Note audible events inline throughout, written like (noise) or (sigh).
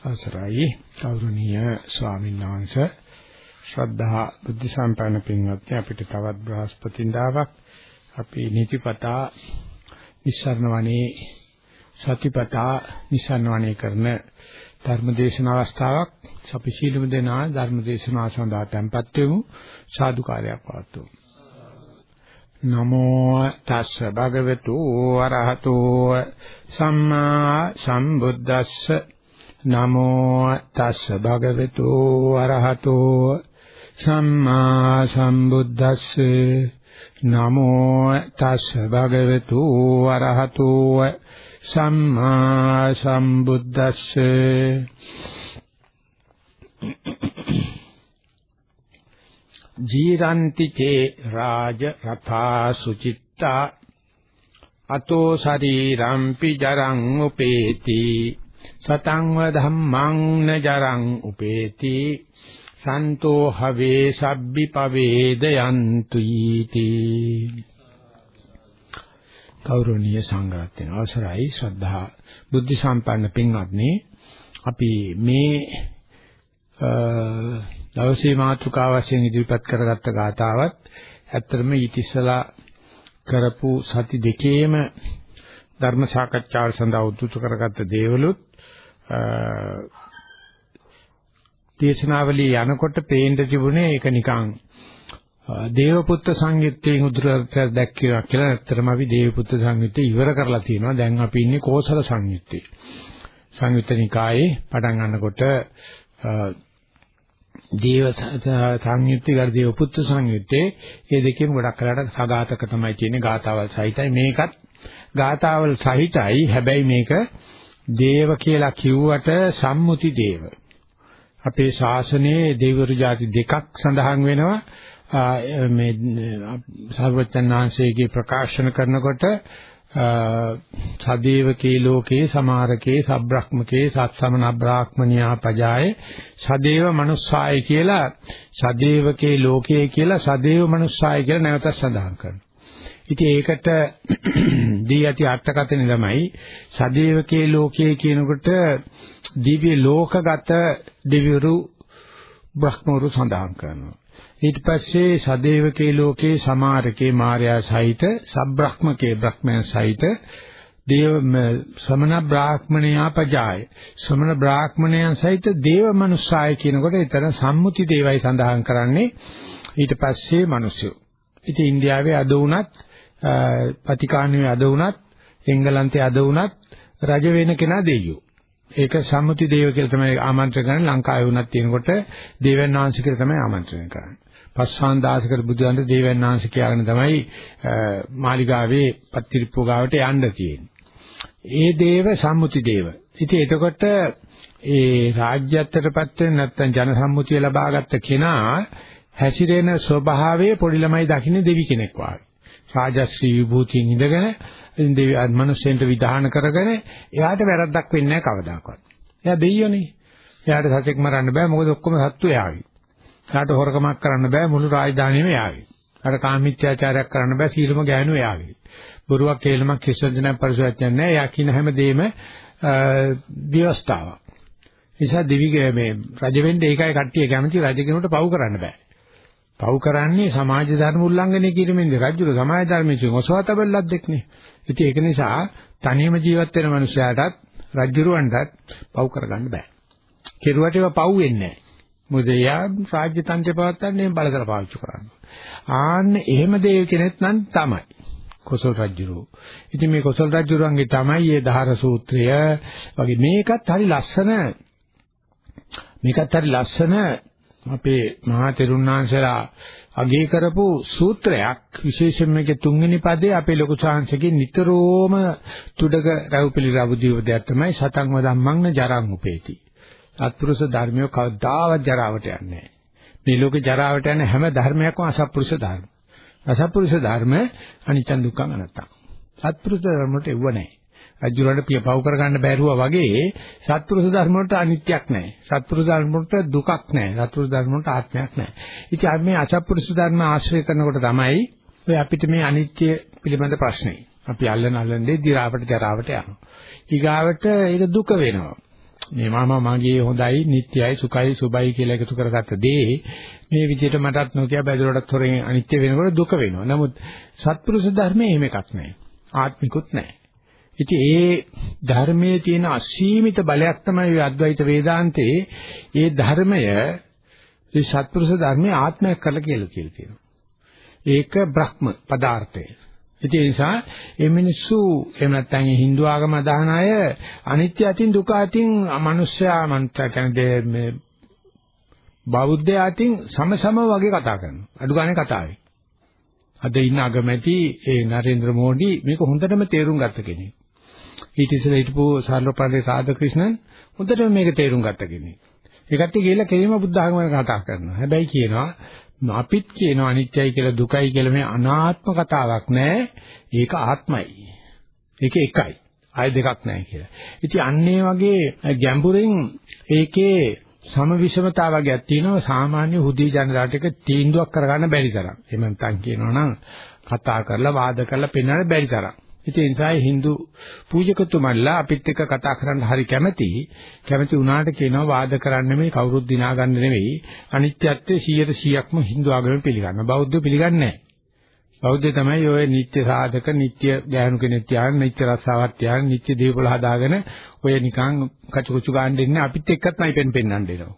අවසරයි. ගෞරවනීය ස්වාමීන් වහන්සේ ශ්‍රද්ධා බුද්ධ සම්පන්න පින්වත්නි අපිට තවත් බ්‍රහස්පතින්දාවක් අපි නිතිපතා නිස්සරණ වනේ සතිපතා නිස්සරණ වනේ කරන ධර්මදේශන අවස්ථාවක්. අපි සීලමු දෙනා ධර්මදේශනාව සඳහා tempත් වෙමු. සාදුකාරයක් පවත්වමු. නමෝ තස්ස භගවතු වරහතෝ සම්මා සම්බුද්දස්ස නමෝ තස්ස භගවතු වරහතෝ සම්මා සම්බුද්දස්ස. නමෝ තස්ස භගවතු වරහතෝ සම්මා සම්බුද්දස්ස. ජීරන්ති චේ රාජ රථා සුචිත්තා. අතෝ ශරීරම්පි ජරං උපේති. සතං ව ධම්මං න ජරං උපේති සන්තෝ හවේ සබ්බි පවේදයන්තු ඊති කෞරණීය සංඝරත්න අවසරයි ශ්‍රද්ධා බුද්ධ සම්පන්න පින්වත්නි අපි මේ දවසේ මාතෘකාව වශයෙන් ඉදිරිපත් කරගත්ත ගාතාවත් ඇත්තටම ඊටිස්සලා කරපු සති දෙකේම ධර්ම සාකච්ඡාව සඳහා උද්දුත කරගත්ත දේවලුත් දේශනාවලිය යනකොට පේන්න තිබුණේ ඒක නිකන් දේවපුත්‍ර සංයුත්තේ උදුරට දැක්කියා කියලා ඇත්තටම අපි දේවපුත්‍ර සංයුත්තේ ඉවර කරලා තියෙනවා. දැන් අපි ඉන්නේ කෝසල සංයුත්තේ. සංයුත්ත නිකායේ පටන් ගන්නකොට දේව සංයුත්තේ ගර දේව පුත්‍ර සංයුත්තේ මේ දෙකෙන් ගොඩක් කරලා සගතක තමයි තියෙන්නේ. ගාතාවල් සහිතයි. මේකත් ගාතාවල් සහිතයි. හැබැයි මේක දේව කියලා කිව්වට සම්මුති දේව අපේ ශාසනයේ දෙවිවරු ಜಾති දෙකක් සඳහන් වෙනවා මේ සර්වචන්නාංශයේ ප්‍රකාශන කරනකොට සදේවකේ ලෝකේ සමාරකේ සබ්‍රහ්මකේ සත්සමන බ්‍රාහ්මනියා පජාය සදේව මනුස්සාය කියලා සදේවකේ ලෝකේ කියලා සදේව මනුස්සාය කියලා නැවත සඳහන් කරනවා. ඉතින් ඒකට (clears throat) දී ඇති අර්ථකථනය තමයි සදේවකේ ලෝකයේ කියනකොට දිව්‍ය ලෝකගත දෙවිවරු බ්‍රහ්මවරු සඳහන් කරනවා. ඊට පස්සේ සදේවකේ ලෝකේ සමාරකේ මාර්යා සහිත සබ්‍රහ්මකේ බ්‍රහ්මයන් සහිත දේව සමන බ්‍රාහ්මණයා පජාය සමන බ්‍රාහ්මණයන් සහිත දේව මනුස්සාය කියනකොට එතන සම්මුති දේවයි සඳහන් කරන්නේ ඊට පස්සේ මිනිස්සු. ඉතින් ඉන්දියාවේ අද වුණත් පතිකාණුවේ අද වුණත් එංගලන්තයේ අද වුණත් රජ වෙන කෙනා දෙයියෝ. ඒක සම්මුති දේව කියලා තමයි ආමන්ත්‍රණ කරන්නේ ලංකාවේ වුණත් තියෙනකොට දේවයන් වහන්සේ කියලා තමයි ආමන්ත්‍රණය කරන්නේ. පස්වාන් දාසකර බුදුන්ට දේවයන් වහන්සේ කියලාගෙන තමයි මාලිගාවේ පත්තිරිප්පු ගාවට යන්න තියෙන්නේ. ඒ දේව සම්මුති දේව. ඉතින් එතකොට ඒ රාජ්‍යත්වයටපත් වෙන නැත්නම් ජන සම්මුතිය ලබාගත්ත කෙනා හැසිරෙන ස්වභාවයේ පොඩි ළමයි දකින්න දෙවි කෙනෙක් වගේ. රාජශ්‍රී විභූතියෙන් ඉඳගෙන දෙවි මනුස්සෙන්ට විධාන කරගෙන එයාට වැරද්දක් වෙන්නේ නැහැ කවදාකවත්. එයා දෙයියෝනේ. එයාට සතෙක් මරන්න බෑ මොකද ඔක්කොම සත්තු එයාගේ. එයාට හොරකමක් කරන්න බෑ මුළු රාජධානියම එයාගේ. එයාට කාමීත්‍යාචාරයක් කරන්න බෑ සීලම ගෑනු එයාගේ. බොරුවක් කේලමක් කිසිදෙනා පරිසවච්චන් නැහැ. එයා කියන හැමදේම ව්‍යවස්ථාවක්. නිසා දෙවිගේ මේ රජ වෙන්න ඒකයි කට්ටිය කැමති රජ කෙනෙකුට පව් කරන්න බෑ. පව් කරන්නේ සමාජ ධර්ම උල්ලංඝනය කිරීමෙන්ද රජුල සමාජ ධර්මයේ ඔසවතබල්ලක් දෙක්නේ. ඉතින් ඒක නිසා තනියම ජීවත් වෙන මනුස්සයාටත් රජුරවන්ටත් පව් කරගන්න බෑ. කෙරුවට ඒවා පව් වෙන්නේ නැහැ. මොකද එයා රාජ්‍ය තන්ත්‍රය පවත්න්නේ බලතල පාවිච්චි කරන්නේ. ආන්න එහෙම දෙය කෙනෙක් නම් තමයි. කොසල් රජුරෝ. ඉතින් මේ කොසල් රජුරන්ගේ තමයි මේ දහර සූත්‍රය වගේ මේකත් හරි ලස්සන මේකත් හරි ලස්සන අපේ මහා තෙරුණාංශලා අගය කරපු සූත්‍රයක් විශේෂයෙන්ම මේකේ තුන්වෙනි පදේ අපේ ලොකු ශාංශකේ නිතරම තුඩක රවුපිලි රවුදීව දෙයක් තමයි සතං වදම්මං ජරං උපේති. අත්පුරුෂ ධර්මිය කවදාවත් ජරාවට යන්නේ නැහැ. මේ ලෝකේ ජරාවට යන හැම ධර්මයක්ම අසත්පුරුෂ ධර්ම. අසත්පුරුෂ ධර්ම අනිත්‍ය දුක්ඛ අනත්තම්. සත්පුරුෂ ධර්ම වලට එව්ව නැහැ. රජුලන්ට පිය පව් කරගන්න බැරුවා වගේ සත්පුරුෂ ධර්ම වලට අනිත්‍යක් නැහැ. සත්පුරුෂ ධර්ම වලට දුකක් නැහැ. සත්පුරුෂ ධර්ම වලට ආත්මයක් නැහැ. ඉතින් අපි මේ අසත්පුරුෂ ධර්ම ආශ්‍රය කරනකොට තමයි ඔය අපිට මේ අනිත්‍ය පිළිබඳ ප්‍රශ්නේ. අපි අල්ලන අල්ලන්නේ දි รา වට ජරාවට යනවා. ඊගාවට ඒක දුක වෙනවා. මේ මම මගේ හොඳයි නිට්ටයයි සුඛයි සුබයි කියලා එකතු කරගත්ත දේ මේ විදිහට මටත් නොකිය බැදලටත් හොරෙන් අනිත්‍ය වෙනකොට දුක වෙනවා. නමුත් සත්පුරුෂ ධර්මයේ එහෙම එකක් නැහැ. ආත්මිකුත් නැහැ. ඉතින් ඒ ධර්මයේ තියෙන අසීමිත බලයක් තමයි අද්වෛත වේදාන්තේ ඒ ධර්මය ඒ සත්පුරුෂ ධර්මයේ ආත්මයක් කරලා කියලා තියෙනවා. ඒක බ්‍රහ්ම පදාර්ථය. ඒ නිසා මේ මිනිස්සු එහෙම නැත්නම් Hindu ආගම අදහන අය අනිත්‍ය අතින් දුක අතින් අමනුෂ්‍යයා මන්ත්‍ර කියන්නේ මේ බෞද්ධ අතින් සමසම වගේ කතා කරනවා. අඩු ගානේ කතාවේ. අද ඉන්න අගමැති ඒ නරේන්ද්‍ර මෝඩි මේක හොඳටම තේරුම් ගත්ත කෙනෙක්. ඊට ඉස්සෙල්ලා හිටපු සාරලෝපරේ සාධකෘෂ්ණන් හොඳටම මේක තේරුම් ගත්ත කෙනෙක්. ඒකට ගිහිල්ලා කෙලිම බුද්ධ ආගම කතා කරනවා. හැබැයි කියනවා අපිත් කියනවා අනිත්‍යයි කියලා දුකයි කියලා මේ අනාත්ම කතාවක් නෑ. ඒක ආත්මයි. ඒක එකයි. ආය දෙකක් නෑ කියලා. ඉතින් අන්නේ වගේ ගැඹුරින් ඒකේ සම විෂමතාව වර්ගයක් තියෙනවා සාමාන්‍ය හුදී ජනතාවට එක තීන්දුවක් කරගන්න බැරි තරම්. එහෙම නැත්නම් කියනවා නම් කතා කරලා වාද කරලා පෙන්වන්න බැරි තරම්. ඉතින් ඒ නිසා Hindu පූජකතුමන්ලා අපිත් එක්ක කතා කරන්න හරි කැමැති. කැමැති වුණාට කියනවා වාද කරන්න නෙමෙයි කවුරුත් දිනා ගන්න නෙමෙයි. අනිත්‍යත්වයේ 100%ක්ම Hindu ආගම පිළිගන්නවා. බෞද්ධ පිළිගන්නේ නැහැ. බෞද්ධ තමයි ඔය නිත්‍ය සාධක, නිත්‍ය ගෑනු කෙනෙක් තියාගෙන, නිත්‍ය රස්සාවක් තියාගෙන, නිත්‍ය දේපල හදාගෙන ඔය නිකන් කචු කුචු ගන්න ඉන්නේ අපිත් එක්කත් නයි පෙන් පෙන්නන්න දෙනවා.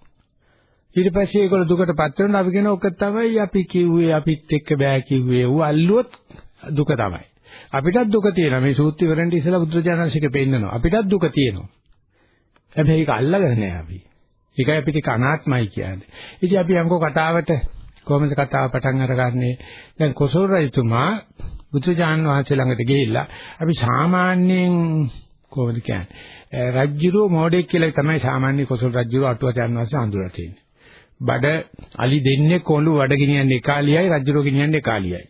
ඊට පස්සේ ඒගොල්ලෝ දුකටපත් වෙනවා අපි කියන ඔක තමයි අපි කිව්වේ අපිත් එක්ක බෑ කිව්වේ. ඌ අල්ලුවොත් දුක තමයි. අපිටත් දුක තියෙනවා. මේ සූත්‍රය වරෙන්ට ඉස්සලා බුදුරජාණන්සේක පෙන්නනවා. අපිටත් දුක තියෙනවා. හැබැයි ඒක අල්ලගෙන නෑ අපි. ඒකයි අපිට අනාත්මයි කියන්නේ. ඉතින් අපි යම්කෝ කතාවට කොහොමද කතාව පටන් අරගන්නේ? දැන් කොසල් රජතුමා බුදුජාණන් වහන්සේ ළඟට ගිහිල්ලා අපි සාමාන්‍යයෙන් කොහොමද කියන්නේ? රජ්ජුරුව මොඩෙක් කියලා තමයි සාමාන්‍ය කොසල් රජ්ජුරුව අටුවචාන් වහන්සේ හඳුනලා තියෙන්නේ. බඩ අලි දෙන්නේ කොළු වඩ ගෙනියන්නේ එකාලියයි රජ්ජුරුව ගෙනියන්නේ එකාලියයි.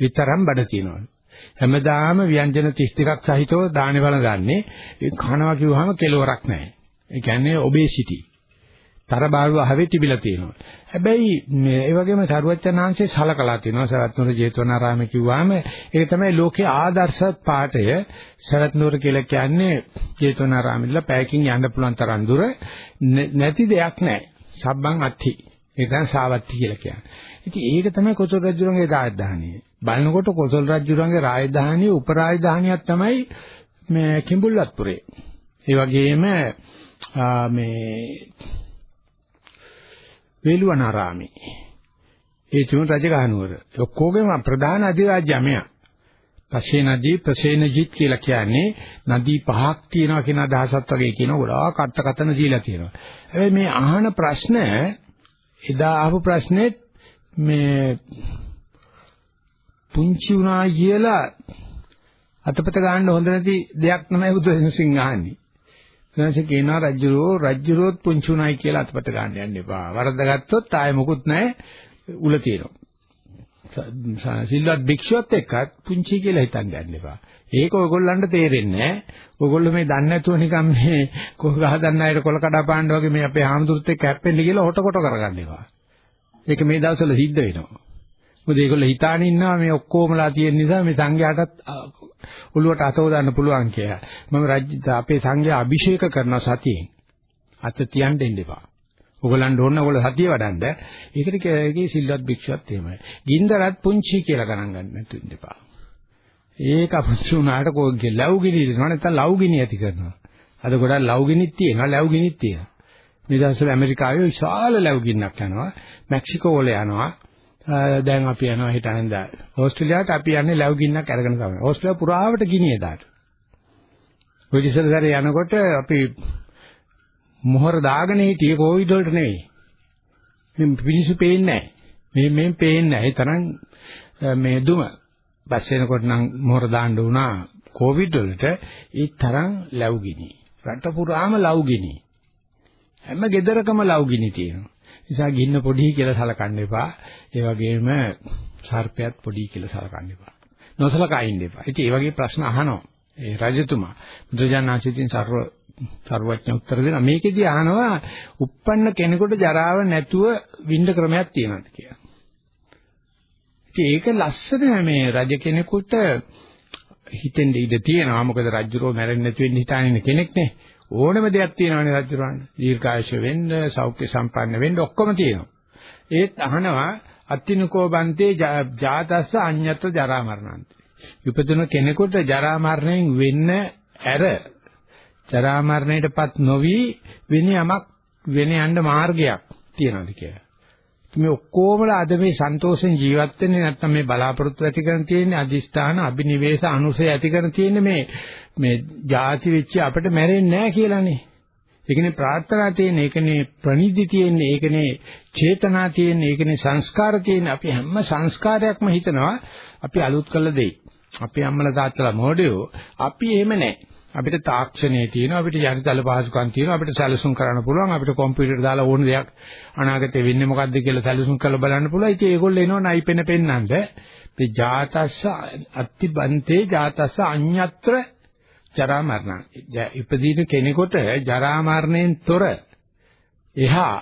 විතරම් බඩ තියෙනවා. හැමදාම ව්‍යංජන 32ක් සහිතව දානේ බලගන්නේ ඒ කනවා කිව්වහම කෙලවරක් නැහැ. ඒ කියන්නේ ඔබේසිටි. තරබාරුව හැවෙ තිබිලා තියෙනවා. හැබැයි මේ ඒ වගේම සරුවච්චනාංශේ සලකලා තියෙනවා සරත්නුර ජේතවනාරාමේ කිව්වහම ඒක තමයි ලෝකේ ආදර්ශත් පාඨය. සරත්නුර කියලා කියන්නේ ජේතවනාරාමෙilla පැයකින් යන්න පුළුවන් තරම් දුර නැති දෙයක් නැහැ. සබ්බං අත්ථි. ඒක තමයි සාවත්ති කියලා කියන්නේ. ඉතින් ඒක තමයි කොසල් රජුගේ දායදාහනිය. බලනකොට කොසල් රජුගේ රාජධානිය උපරාජධානියක් තමයි මේ කිඹුල්වත්පුරේ. ඒ වගේම මේ වේළුවනාරාමේ. ඒ තුන් රජගහනුවර. ඔක්කොගේම ප්‍රධාන අධිරාජ්‍යමය. පසේ නදී ප්‍රසේනජිත් කියලා කියන්නේ නදී පහක් තියෙනවා කියන අදහසත් වගේ කියන ගොඩාක් අර්ථකථන දීලා තියෙනවා. හැබැයි මේ අහන ප්‍රශ්න එදා අහපු ප්‍රශ්නේ මේ පුංචි වුණා කියලා අතපත ගන්න හොඳ නැති දෙයක් තමයි බුදුසසුන් අහන්නේ. ඊට කියනවා රජ්ජුරෝ රජ්ජුරෝත් පුංචි උනායි කියලා අතපත ගන්න යන්න එපා. වරද්දාගත්තොත් ආයෙ මොකුත් නැහැ උල තියෙනවා. සිල්වත් භික්ෂුවත් එක්කත් පුංචි කියලා හිතන්න යන්න එපා. ඒක ඔයගොල්ලන්ට තේරෙන්නේ නැහැ. ඔයගොල්ලෝ මේ දන්නේ නැතුව නිකන් මේ කොහ ගහදන්න අයට කොල කඩා පාන්න වගේ මේ අපේ හාමුදුරුත් එක්ක හැප්පෙන්න කියලා හොට කොට කරගන්න එපා. ඒක මේ දවස්වල සිද්ධ වෙනවා. මොකද ඒගොල්ලෝ හිතාන ඉන්නවා මේ ඔක්කොමලා තියෙන නිසා මේ සංඝයාටත් ඔළුවට අතව දාන්න පුළුවන් කියලා. මම රාජ්‍ය අපේ සංඝයා අභිෂේක කරන සතියෙන් අත තියන්න දෙන්න එපා. ඔයගොල්ලන්ට ඕන ඔයගොල්ලෝ සතිය වඩන්න. ඒකට ඒකේ සිල්වත් භික්ෂුවත් එහෙමයි. ගින්දරත් පුංචි කියලා ගණන් ගන්න නැතු ඉන්න එපා. ඒක පුංචි උනාට කෝගේ ලව්ගිනි දෙනවා නැත්නම් ලව්ගිනි ඇති කරනවා. අද ගොඩක් ලව්ගිනිත් තියෙනවා ලව්ගිනිත් තියෙනවා. මේ දවස්වල ඇමරිකාවේ විශාල ලව්ගින්නක් යනවා. මෙක්සිකෝ වල යනවා. දැන් අපි යනවා හිටානෙන්ද ඕස්ට්‍රේලියාවට අපි යන්නේ ලැබ් ගින්නක් අරගෙන තමයි. ඕස්ට්‍රේලියාව පුරාවට ගිනි එදාට. ඔය ඉස්සර සැරේ යනකොට අපි මොහොර දාගෙන හිටියේ කොවිඩ් වලට නෙවෙයි. මේ පිනිසු පේන්නේ නැහැ. මේ මේ පේන්නේ නැහැ. ඒ තරම් මේ දුම බස් වෙනකොට නම් මොහොර දාන්න වුණා කොවිඩ් වලට ඒ තරම් ලැබ් ගිනි. රට පුරාම ලව් ගිනි. හැම ගෙදරකම ලව් ගිනි තියෙනවා. නිසා ගින්න පොඩි කියලා සලකන්න එපා. ඒ වගේම සර්පයත් පොඩි කියලා සලකන්න එපා. නොසලකා ඉන්න එපා. ඉතින් මේ වගේ ප්‍රශ්න අහනවා. ඒ රජතුමා බුදුජානනාචිතින් සර්ව සර්වඥ උත්තර දෙනවා. මේකෙදී අහනවා uppන්න කෙනෙකුට ජරාව නැතුව විඳ ක්‍රමයක් තියෙනවද කියලා. ඉතින් ඒක ලස්සන මේ රජ කෙනෙකුට හිතෙන් ඉඳ තියෙනවා. මොකද රජුරෝ මැරෙන්නේ නැති වෙන්න හිතාගෙන කෙනෙක් නේ. ඕනම දෙයක් තියෙනවානේ රජුරවන්න. දීර්ඝායුෂ වෙන්න, සෞඛ්‍ය සම්පන්න වෙන්න ඔක්කොම තියෙනවා. ඒත් අහනවා අත්තිනකෝ බන්තේ ජාතස්ස අඤ්ඤත්ව ජරා මරණන්ති. උපදින කෙනෙකුට ජරා මරණයෙන් වෙන්න ඇර ජරා මරණයටපත් නොවි වෙන යමක් වෙන යන්න මාර්ගයක් තියනවාද කියලා. මේ ඔක්කොමලා අද මේ සන්තෝෂෙන් ජීවත් වෙන්නේ නැත්නම් මේ බලාපොරොත්තු ඇති කරන තියෙන්නේ අදිෂ්ඨාන අබිනිවේෂ අනුසය ඇති කරන තියෙන්නේ මේ මේ ಜಾති වෙච්ච අපිට මැරෙන්නේ නැහැ කියලානේ. ඒකනේ ප්‍රාර්ථනා තියෙන්නේ, ඒකනේ ප්‍රනිධි තියෙන්නේ, ඒකනේ චේතනා තියෙන්නේ, ඒකනේ සංස්කාර තියෙන්නේ. අපි හැම සංස්කාරයක්ම හිතනවා අපි අලුත් කළ දෙයි. අපි අම්මලා තාත්තලා මොඩියෝ අපි එහෙම නැහැ. අපිට තාක්ෂණයේ තියෙනවා අපිට යටිතල පහසුකම් තියෙනවා අපිට සැලසුම් කරන්න පුළුවන් අපිට කම්පියුටර් දාලා ඕන දෙයක් අනාගතේ වෙන්නේ මොකද්ද කියලා සැලසුම් කරලා බලන්න පුළුවන් ඉතින් ඒගොල්ලෝ එනවා නයිපෙන පෙන්නන්න මේ ජාතස්ස අත්තිබන්තේ ජාතස්ස අඤ්ඤත්‍ර ජරා මරණ ඉපදීන කෙනෙකුට ජරා මරණයෙන් තොර එහා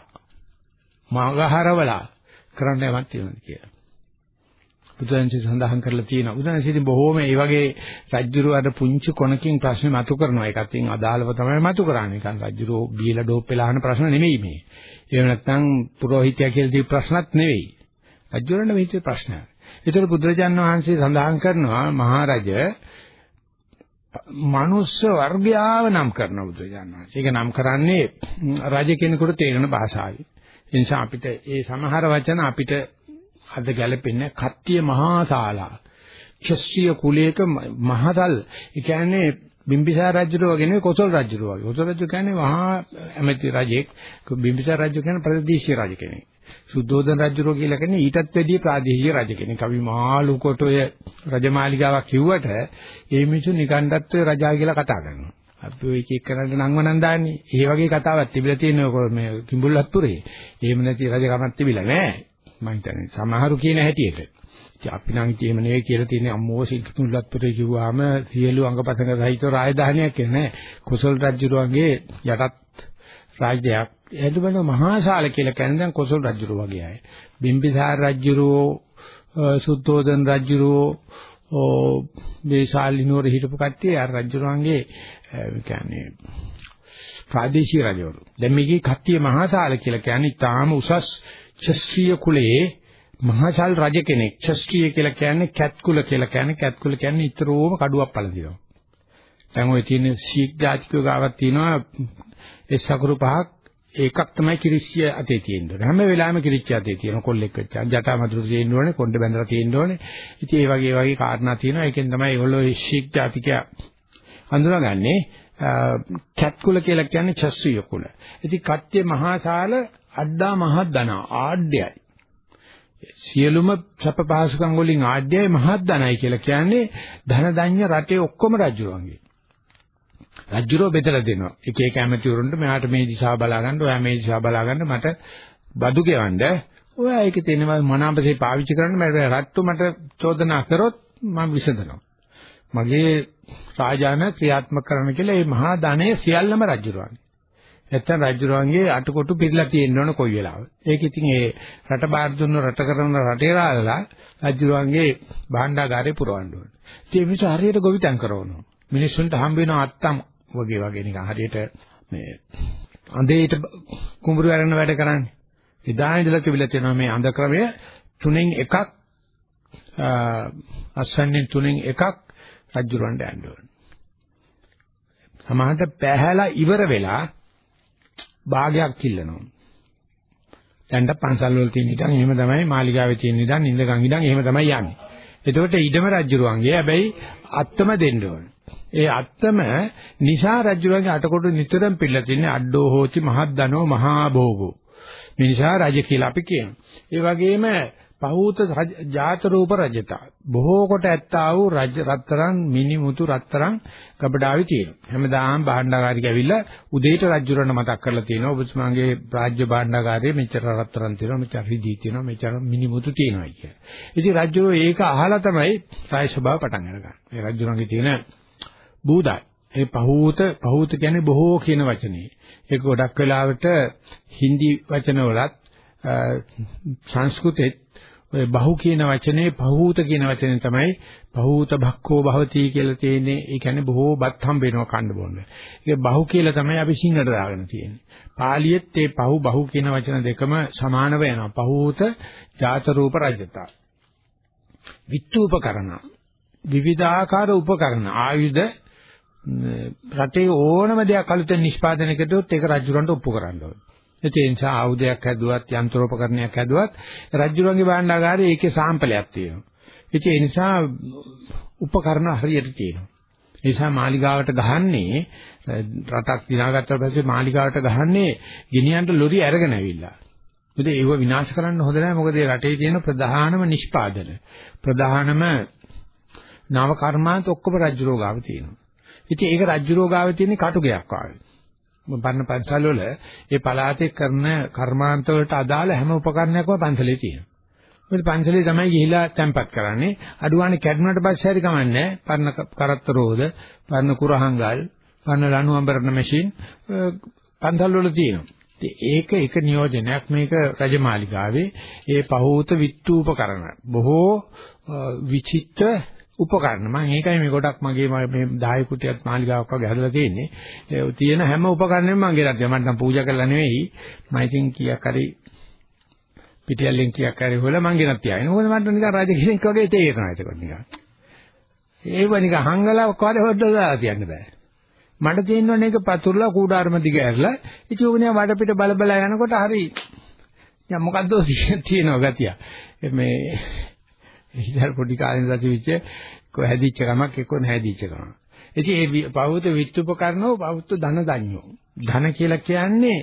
මාගහරවලා කරන්න යමක් තියෙනවා කියලා බුදුන්සේ සඳහන් කරලා තියෙනවා. බුදුන්සේ ඉතින් බොහෝම ඒ වගේ රජ්ජුරු අර පුංචි කොනකින් ප්‍රශ්න මතු කරනවා. ඒකත් ඉතින් අදාළව තමයි මතු කරන්නේ. නිකන් රජ්ජුරු බීලා ඩෝප් වෙලා අහන ප්‍රශ්න නෙමෙයි මේ. එහෙම නැත්නම් පුරোহিতයා කියලා දීප ප්‍රශ්නත් නෙවෙයි. රජ්ජුරන්ට මේ ප්‍රශ්නයක්. ඒතර බුදුරජාණන් වහන්සේ සඳහන් කරනවා මහරජ මනුස්ස වර්ගයාව නම් කරන බුදුරජාණන් වහන්සේ. ඒක නම් කරන්නේ රජ කෙනෙකුට තේරෙන භාෂාවයි. ඒ නිසා අපිට ඒ සමහර වචන අපිට අද ගැලපෙන්නේ කත්තිය මහා ශාලා. ක්ෂත්‍රීය කුලයක මහදල්. ඒ කියන්නේ බිම්බිසාර රජුට වගේ නෙවෙයි කොසල් රජුට වගේ. කොසල් රජු කියන්නේ මහා ඇමති රජෙක්. බිම්බිසාර රජු කියන්නේ ප්‍රදේශීය රජ කෙනෙක්. සුද්ධෝදන රජුරෝ කියලා කියන්නේ ඊටත් වැඩිය ප්‍රාදේශීය රජ කෙනෙක්. අපි මාළු කොට ඔය රජමාලිගාවක් කිව්වට ඒ මිනිස්සු නිකණ්ඩත්වයේ රජා කියලා කතා කරනවා. අපි ඔය එක එක කරන්න නංවනන් දාන්නේ. ඒ වගේ කතාවක් තිබිලා තියෙනවා මේ කිඹුල්ලත්පුරේ. එහෙම නැති රජකමක් තිබිලා නැහැ. මම හිතන්නේ සමහරු කියන හැටියට. ඉතින් අපි නම් එහෙම නෙවෙයි කියලා තියෙන්නේ අම්මෝ සිල්කුලත් පුතේ කිව්වාම සියලු අංගපතංග සහිත රාජධානියක් කියන්නේ කුසල් රජුරුවන්ගේ යටත් රාජ්‍යයක්. එදුබන මහාශාල කියලා කියන්නේ දැන් කුසල් රජුරුව වගේ අය. බිම්බිසාර රජුරුව සුද්ධෝදන රජුරුව මේ ශාලිනෝර හිටපු කට්ටිය අර රජුරුවන්ගේ කියන්නේ ප්‍රාදේශීය රජවරු. දැන් මේකේ කට්ටිය මහාශාල කියලා කියන්නේ තාම උසස් ක්ෂත්‍රීය කුලයේ මහසල් රජ කෙනෙක්. ක්ෂත්‍රීය කියලා කියන්නේ කැත් කුල කියලා කියන්නේ කැත් කුල කියන්නේ ඊතරෝම කඩුවක් පළදිනවා. දැන් ওই තියෙන සීක් ජාතිකයෝ ගාවක් තියෙනවා ඒ සකුරු පහක් ඒකක් තමයි කිරිස්සිය අතේ තියෙන්නේ. හැම වෙලාවෙම කිරිච්ච අතේ තියෙන කොල්ලෙක් වෙච්ච. ජටා මදුරු තියෙන්න ඕනේ, කොණ්ඩේ බැඳලා තියෙන්න ඕනේ. ඉතින් ඒ වගේ වගේ කාරණා තියෙනවා. ඒකෙන් තමයි ඒගොල්ලෝ ශීක් ජාතිකයා හඳුනාගන්නේ. කැත් කුල කියලා කියන්නේ ක්ෂත්‍රීය කුල. ඉතින් කට්ටිය මහාශාල අඩ්ඩා මහත් ධන ආඩ්‍යයි. සියලුම සැප පහසුකම් වලින් ආඩ්‍යයි මහත් ධනයි කියලා කියන්නේ ධන දඤ්ඤ රටේ ඔක්කොම රජුරුවන්ගේ. රජුරෝ බෙදලා දෙනවා. එක එක ඇමතිවරුන්ට මෙහාට මේ දිශාව බලා ගන්න, ඔයා මේ දිශාව බලා ගන්න මට බදු ගෙවන්න. ඔයා ඒකේ තියෙනවා මනාපසේ පාවිච්චි කරන්න මට රට්ටු මට චෝදනා කරොත් මම විසඳනවා. මගේ රාජාන ක්‍රියාත්මක කරන්න කියලා මේ මහා ධනය සියල්ලම රජුරුවන්ගේ. නැත්තම් රජුරවන්ගේ අටකොටු පිරලා තියෙන්න ඕන කොයි වෙලාවෙ. ඒක ඉතින් ඒ රට බාර දුන්න රට කරන රටේ රාලලා රජුරවන්ගේ භාණ්ඩාගාරේ පුරවන්න ඕන. ඉතින් මිනිස්සු හරියට ගොවිතැන් කරනවා. මිනිස්සුන්ට හම්බ වෙන අත්තම් වගේ වගේ නිකන් හරියට මේ අඳේට කුඹුරු වැරෙන වැඩ කරන්නේ. ඉදාන ඉඳලා තිබිලා තියෙනවා මේ අඳ ක්‍රමය තුනෙන් එකක් අස්සන්නේ තුනෙන් එකක් රජුරවන්ට යන්න ඕන. සමහරට පැහැලා ඉවර වෙලා භාගයක් කිල්ලනවා. දැන්ට පන්සල් වල තියෙන ඉතින් එහෙම තමයි මාලිගාවේ තියෙන ඉතින් ඉඳගන් ඉඳන් එහෙම තමයි යන්නේ. එතකොට ඊඩම රජුරුවන්ගේ හැබැයි අත්තම දෙන්න ඕන. ඒ අත්තම නිසා රජුරුවන්ගේ අටකොට නිතරම පිළිලා තින්නේ අඩෝ හෝති මහද්දනෝ මහා භෝගෝ. මේ නිසා රජ කියලා අපි කියනවා. ඒ වගේම පහූත ජාත රූප රජතා බොහෝ කොට ඇත්තා වූ රජ රත්තරන් මිනිමුතු රත්තරන් කබඩාවේ තියෙනවා හැමදාම භාණ්ඩාගාරික ඇවිල්ලා උදේට රජුරණ මතක් කරලා තියෙනවා ඔබතුමාගේ රාජ්‍ය භාණ්ඩාගාරයේ මෙච්චර රත්තරන් තියෙනවා මෙච්චර රිදී තියෙනවා මෙච්චර මිනිමුතු තියෙනවා කිය. ඉතින් රජුරෝ ඒක අහලා තමයි රාජ සභාව පටන් අරගන්නේ. මේ රජුරන්ගේ තියෙන බූදයි. ඒ පහූත පහූත කියන්නේ බොහෝ කියන වචනේ. ඒක ගොඩක් වෙලාවට හින්දි වචන වලත් සංස්කෘතෙත් ඔය බහු කියන වචනේ පහූත කියන වචනේ තමයි පහූත භක්ඛෝ භවති කියලා තියෙන්නේ. ඒ කියන්නේ බොහෝ බත් හම්බ වෙනවා කන්න බොන්න. ඒක බහු කියලා තමයි අපි සිංහට දාගෙන තියෙන්නේ. පාලියෙත් ඒ පහු බහු කියන වචන දෙකම සමානව යනවා. පහූත ජාත රූප රජතා. විත්තුපකරණ විවිධාකාර උපකරණ ආයුධ රටේ ඕනම දෙයක් අලුතෙන් නිෂ්පාදනය කළොත් ඒක රජුරන්ට ඔප්පු කරන්න ඕනේ. ඒ නිසා ආයුධයක් හැදුවත් යන්ත්‍රෝපකරණයක් හැදුවත් රජුරන්ගේ භාණ්ඩාගාරයේ ඒකේ සාම්පලයක් තියෙනවා. ඒ නිසා උපකරණ හරියට තියෙනවා. ඒ නිසා මාලිගාවට ගහන්නේ රටක් දිනාගත්ත පස්සේ මාලිගාවට ගහන්නේ ගෙනියන්න ලොරි අරගෙන ඇවිල්ලා. මොකද ඒව විනාශ කරන්න හොඳ නැහැ. මොකද ඒ රටේ තියෙන ප්‍රධානම නිෂ්පාදන ප්‍රධානම නව කර්මාන්ත ඔක්කොම රජුරෝගාව තියෙනවා. ඉතින් ඒක රජ්ජුරෝ තියෙන කටුගයක් වගේ. බන්න පන්සල් වල ඒ පළාතේ කරන කර්මාන්ත වලට අදාළ හැම උපකරණයක්ම පන්සලේ තියෙනවා. මොකද පන්සලේ තමයි ගිහිලා තැම්පත් කරන්නේ. අඩුවානේ කැඩුනට පස්සේ හරි කමන්නේ පරණ කරත්ත රෝද, පරණ කුරහංගල්, පරණ ලණු අඹරන මැෂින් පන්සල් වල තියෙනවා. ඒක එක නියෝජනයක් මේක රජමාලිගාවේ ඒ පහූත විත්තුපකරණ බොහෝ විචිත්‍ර උපකරණ. මම ඒකයි මේ ගොඩක් මගේ මේ 10 කුටියක් මාලිගාවක් වගේ හදලා තියෙන්නේ. ඒ තියෙන හැම උපකරණෙම මම ගෙනත් මම නම් පූජා කරලා නෙවෙයි. මම ඉතින් කීයක් හරි පිටියල්ලෙන් කීයක් හරි හොල මම ගෙනත් තියාගෙන මොකද මට නිකන් රාජ කෙනෙක් වගේ තේරෙනවා ඒකත් නිකන්. ඒව නිකන් හංගලා කොහද හොද්දලා දාලා තියන්න බෑ. මට තියෙනවනේ ඒක පතුරලා කූඩාරම දිග ඇරලා. ඉතින් ඕක නිකන් වඩ පිට බල බල යනකොට හරි දැන් මොකද්ද තියෙනවා ගතිය. මේ ඉතින් පොඩි කාලේ ඉඳලා තිබිච්ච කො හැදිච්ච කමක් එක්ක නැහැදිච්ච කමක්. ඉතින් මේ පවුත විත්තුපකරණෝ පවුත ධන දඤ්ඤෝ. ධන කියලා කියන්නේ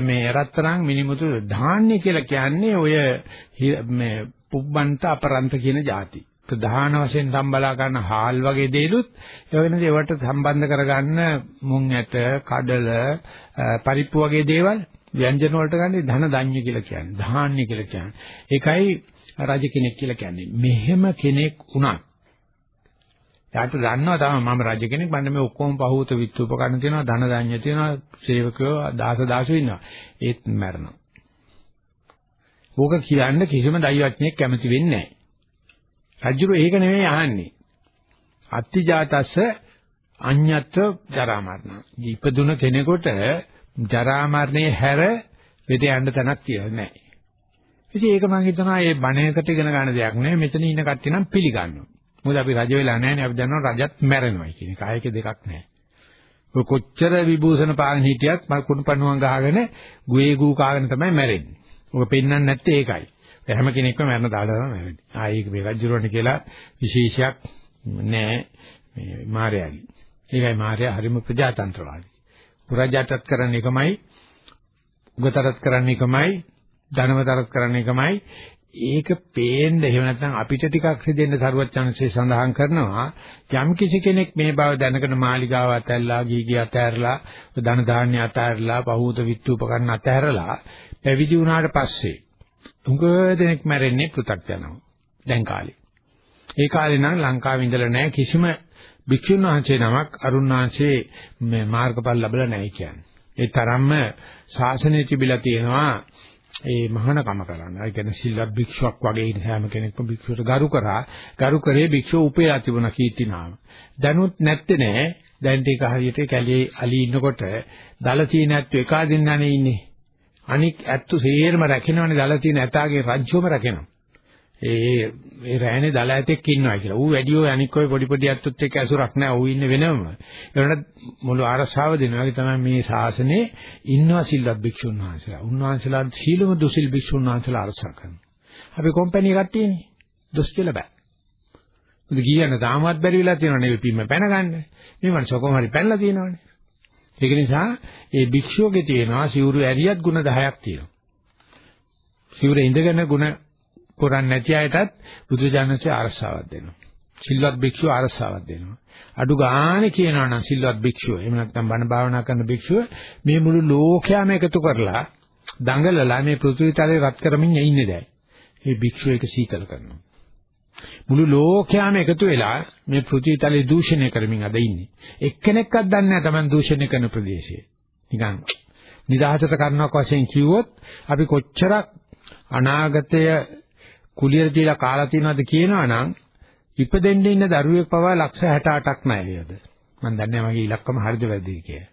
මේ රත්තරන් මිනිමුතු ධාන්‍ය කියලා කියන්නේ ඔය මේ පුබ්බන්ත අපරන්ත කියන જાති. ප්‍රධාන වශයෙන් සම්බලා ගන්න හාල් වගේ දේලුත් ඒ වෙනද ඒවට සම්බන්ධ කරගන්න මුං ඇට, කඩල, පරිප්පු වගේ දේවල් ව්‍යංජන වලට ගන්නේ ධන දඤ්ඤ කියලා කියන්නේ. ධාන්‍ය කියලා කියන්නේ. ඒකයි රජ කෙනෙක් කියලා කියන්නේ. මෙහෙම කෙනෙක් වුණත් යාට දන්නවා තමයි මම රජ කෙනෙක් බන්න මේ ඔක්කොම පහූත විත්තුපකරණ තියෙනවා ධන දාඤ්ඤ තියෙනවා සේවකයෝ දාස දාසු ඉන්නවා ඒත් මැරෙනවා. ඕක කියන්න කිසිම දෛවඥයෙක් කැමති වෙන්නේ නැහැ. රජුරු ඒක නෙමෙයි අහන්නේ. අත්තිජාතස්ස අඤ්ඤත්ව ජරා මරණ. ඉපදුන කෙනෙකුට ජරා මරණේ හැර වෙත යන්න තැනක් තියන්නේ නැහැ. ඉතින් ඒක මම හිතනවා මේ බණයකට ඉගෙන ගන්න දෙයක් නෙවෙයි මෙතන ඉන්න කට්ටිය නම් පිළිගන්නවා. මොකද අපි රජ වෙලා නැහැනේ අපි දන්නවා රජත් මැරෙනවා කියන එක. ආයක දෙකක් නැහැ. ඔය කොච්චර විභූෂණ පාගෙන හිටියත් මල් කුණු පණුවන් ගහගෙන ගුවේ ගූ කාගෙන තමයි මැරෙන්නේ. ඔක පෙන්වන්නේ නැත්තේ ඒකයි. හැම කෙනෙක්ම මැරෙන දාලා තමයි මැරෙන්නේ. ආයෙක මේ රජුරවණ කියලා විශේෂයක් නැහැ මේ මාර්යාගේ. ඒකයි මාර්යා හරිම ප්‍රජාතන්ත්‍රවාදී. පුරජාතත් කරන එකමයි උගතරත් කරන එකමයි ධනවතරත් කරන්න එකමයි. ඒක පේන්න එහෙම නැත්නම් අපිට ටිකක් හිතෙන්න සරුවච්චන්සේ සඳහන් කරනවා. යම් කිසි කෙනෙක් මේ බව දැනගෙන මාලිගාව අතැල්ලා ගීගී අතෑරලා ධන ධාන්‍ය අතෑරලා පහූත විත්තුපකරණ අතෑරලා පැවිදි වුණාට පස්සේ තුඟ දෙනෙක් මැරෙන්නේ පෘථග්ජනව. දැන් කාලේ. ඒ කාලේ නම් ලංකාවේ ඉඳලා නැහැ. කිසිම භික්ෂුන් වහන්සේ නමක් අරුණ වහන්සේ මේ මාර්ගඵල ලැබලා නැහැ කියන්නේ. ඒ තරම්ම ශාසනය තිබිලා තියෙනවා. ඒ මහානකම කරන්න. ඒ කියන්නේ සිල්වත් භික්ෂුවක් වගේ ඉන්න හැම කෙනෙක්ම භික්ෂුවට ගරු කරා. ගරු කරේ භික්ෂුව උපේලා තිබුණා කීර්තිනාම. දැනුත් නැත්තේ නෑ. දැන් ටික හරියට කැලේ අලි ඉන්නකොට දල තියෙන ඇත්තු එකා දෙන්නානේ ඉන්නේ. අනික් ඇත්තු සේරම රැකිනවනේ දල තියෙන ඇතාගේ රජ්‍යොම රැකෙනවා. ඒ ඒ රෑනේ දල ඇතෙක් ඉන්නවා කියලා. ඌ වැඩි ඔය අනික් ඔය පොඩි පොඩි ඇත්තොත් එක්ක ඇසුරක් නැහැ. ඌ ඉන්නේ වෙනම. ඒකට මුළු ආරසාව දෙනවා. ඒ තමයි මේ ශාසනයේ ඉන්නවා සිල්වත් භික්ෂුන් වහන්සේලා. උන්වහන්සේලා සීලම දුසිල් භික්ෂුන් වහන්සේලා අරසා කරනවා. අපි කම්පැනි කට්ටියනේ. දොස් කියලා බෑ. මුද කියන්න තාමත් බැරි වෙලා තියෙනවා නේ පිම්ම පැන ගන්න. මේ මනස කොහොම හරි පැනලා තියෙනවනේ. ඒක නිසා ඒ භික්ෂුවගේ තියෙනවා සිවුරු ඇරියත් ಗುಣ 10ක් තියෙනවා. සිවුරේ ඉඳගෙන ಗುಣ කරන්නේ නැති අයටත් බුදුජානකසේ ආරස්සාවක් දෙනවා. සිල්වත් භික්ෂුව ආරස්සාවක් දෙනවා. අඩු ගානේ කියනවා නම් සිල්වත් භික්ෂුව එහෙම නැත්නම් බණ භාවනා කරන භික්ෂුව මේ මුළු ලෝකයම එකතු කරලා දඟලලා මේ පෘථිවි තලේ රත් කරමින් ඉන්නේ දැන්. මේ භික්ෂුව එක සීතල කරනවා. මුළු ලෝකයම එකතු වෙලා මේ පෘථිවි තලේ දූෂණය කරමින් අද ඉන්නේ. එක්කෙනෙක්වත් දන්නේ නැහැ Taman දූෂණය කරන ප්‍රදේශයේ. නිකන් නිදහසට කරනවක් වශයෙන් කිව්වොත් අපි කොච්චරක් අනාගතය කුලියට තියලා කාලා තියනවාද කියනවනම් ඉපදෙන්න ඉන්න දරුවෙක් පවා ලක්ෂ 68ක් නැලියද මම දන්නේ මගේ ඉලක්කම හරිද වැරදිද කියලා.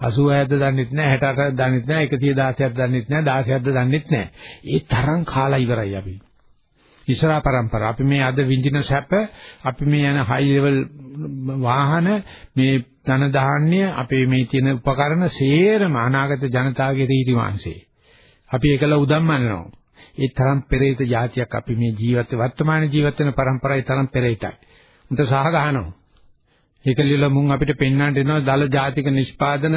86ක්ද දන්නෙත් නැහැ 68ක්ද දන්නෙත් නැහැ 116ක්ද දන්නෙත් නැහැ 16ක්ද දන්නෙත් නැහැ ඒ තරම් කාලා ඉවරයි අපි. ඉස්සරහා પરම්පරාව අපි මේ අද විඳින සැප අපි මේ යන හයි ලෙවල් වාහන මේ ධන ධාන්‍ය අපේ මේ තියෙන උපකරණ සේරම අනාගත ජනතාවගේ රීති මාංශේ අපි ඒකල උදම්මනනවා ඒ තරම් පෙරේත જાතියක් අපි මේ ජීවිතේ වර්තමාන ජීවත් වෙන પરම්පරාවේ තරම් පෙරේතයි. උන්ට සහ ගහනවා. ඒකලිල මුන් අපිට පෙන්වන්න දෙනවා දල ජාතික නිෂ්පාදන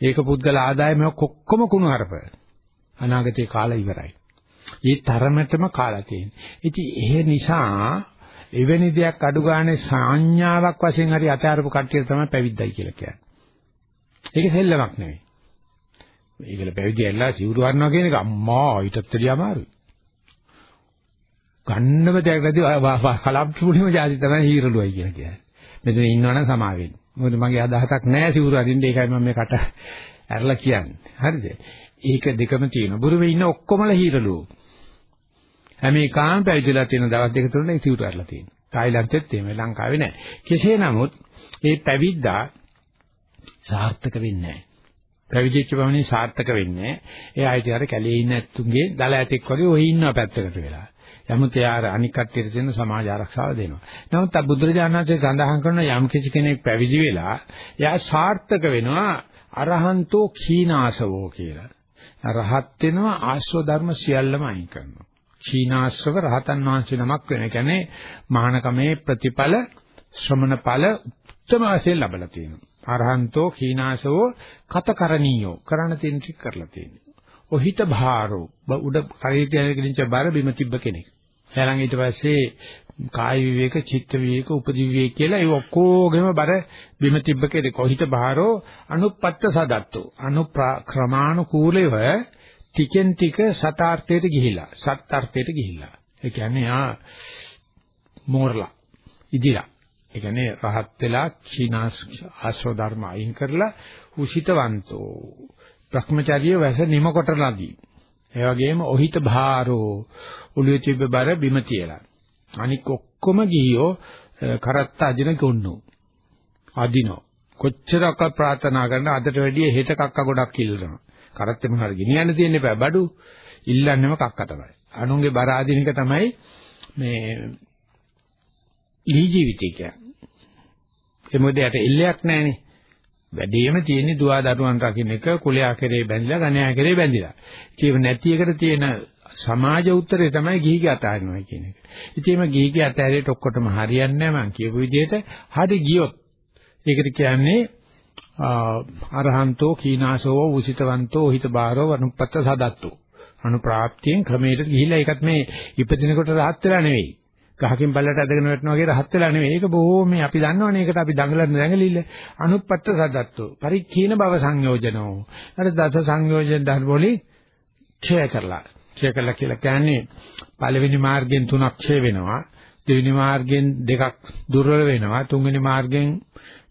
ඒක පුද්ගල ආදායම ඔක්කොම කුණු හරප. අනාගතේ කාලය ඉවරයි. ඒ තරමටම කාලා තියෙනවා. ඉතින් ඒ නිසා එවැනි දෙයක් අඩු ගානේ සංඥාවක් වශයෙන් හරි අතාරපු කට්ටිය තමයි පැවිද්දයි කියලා කියන්නේ. ඒක සෙල්ලමක් නෙවෙයි. ඒකල පැවිදි ඇල්ලා සිවුරු වන්නවා කියන එක අම්මා ඊටත් වැඩිය අමාරුයි. ගන්නම දෙයකදී කලබ්පුණිම જાති තමයි හීරළුවයි කියලා කියන්නේ. මෙතන ඉන්නවනම් සමාවෙන්න. මොකද මගේ අදහසක් නැහැ සිවුරු අරින්න ඒකයි මම මේ කට ඇරලා කියන්නේ. හරිද? ඒක දෙකම තියෙනවා. බුරුවේ ඉන්න ඔක්කොමලා හීරළුවෝ. හැම එකම පැවිදිලා තියෙන දවස් දෙක තුනක් සිවුරු අරලා තියෙනවා. තායිලන්තෙත් එහෙම ලංකාවේ නැහැ. කෙසේ නමුත් මේ පැවිද්දා සාර්ථක වෙන්නේ නැහැ. පැවිදිච්ච බවනේ සාර්ථක වෙන්නේ. ඒ ආයිති අර කැලේ ඉන්න ඇත්තුන්ගේ දල ඇතෙක් වගේ ඔහි ඉන්නවා පැත්තකට වෙලා. යමුත් එයා අර අනික් කට්ටියට තියෙන සමාජ ආරක්ෂාව දෙනවා. නමුත් බුදුරජාණන් වහන්සේ සඳහන් කරන යම් කිසි කෙනෙක් පැවිදි වෙලා එයා සාර්ථක වෙනවා අරහන්තෝ කීනාසවෝ කියලා. රහත් වෙනවා ආශ්‍රව ධර්ම සියල්ලම අයින් කරනවා. චීනාශ්‍රව රහතන් වහන්සේ නමක් වෙන. කියන්නේ මහානකමේ ප්‍රතිඵල ශ්‍රමණ ඵල උත්තම වශයෙන් ලැබලා තියෙනවා. අරහන්තෝ කීනාසෝ කතකරණීයෝ කරණ තියෙන කික් කරලා තියෙනවා. ඔහිත භාරෝ උඩ කරියට ගෙනිච්ච බර බිම තිබ්බ කෙනෙක්. ඊළඟ ඊට පස්සේ කාය විවේක, චිත්ත විවේක, උපදි විවේක කියලා ඒ ඔක්කොගෙම බර බිම තිබ්බ කෙනෙක්. ඔහිත භාරෝ අනුපත්ත සදත්තෝ. අනුක්‍රමානුකූලව ටිකෙන් ටික සතාර්ථයට ගිහිලා සත්ත්‍ර්ථයට ගිහිලා. ඒ කියන්නේ ආ මෝරලා ඉදිලා. ඒ කියන්නේ රහත් වෙලා ක්ෂීනාස් ආශ්‍රව ධර්ම අයින් කරලා උසිතවන්තෝ භ්‍රමචර්ය වැස නිම කොටලාදී. ඒ වගේම ඔහිත භාරෝ ඔළුවේ තිබ්බ බර බිම තියලා. අනික ඔක්කොම ගියෝ කරත්ත අදින ගොන්නෝ. අදිනෝ. කොච්චරක් ප්‍රාර්ථනා කරන අදට වැඩිය හෙට කක්ක ගොඩක් කිල්ලනවා. කරත්තෙම හරි ගෙනියන්න තියෙන්න එපා බඩු ඉල්ලන්නෙම කක්ක තමයි. අනුන්ගේ බර ආධිනික තමයි මේ ඊ ජීවිතය කියන්නේ. ඒ මොකද යට ඉල්ලයක් නැහැනේ. වැඩේම තියෙන්නේ දුවා දරුවන් රකින්න එක කුලයා කෙරේ බැඳිලා ගණයා කෙරේ බැඳිලා. ඒක නැති එකට තියෙන සමාජ උත්තරේ තමයි ගිහිගේ අතහරිනවා කියන එක. ඉතින් මේ ගිහිගේ අතහැරියට ඔක්කොටම හරියන්නේ නැහැ මං කියපු විදිහට. හරි ගියොත් ඒකට කියන්නේ අරහන්තෝ කීනාසෝ උසිතවන්තෝ හිත බාරෝ වනුප්පත්ත සදත්තෝ අනුප්‍රාප්තියෙන් ක්‍රමයට ගිහිල්ලා ඒකත් මේ ඉපදිනකොට rahat වෙලා නෙවෙයි ගහකින් බල්ලට ඇදගෙන වැටෙනවා වගේ rahat වෙලා නෙවෙයි. ඒක බොහොම මේ අපි දන්නවනේ. ඒකට අපි දඟලන දඟලිල්ල. අනුප්පත්ත සදත්තෝ. පරික්ඛීන භව සංයෝජනෝ. අර දස සංයෝජන ධර්ම වලින් ක්ෂය කරලා. ක්ෂය කළා කියලා කියන්නේ පළවෙනි මාර්ගයෙන් තුනක් ක්ෂය වෙනවා. දෙවෙනි මාර්ගයෙන් දෙකක් දුර්වල වෙනවා. තුන්වෙනි මාර්ගයෙන්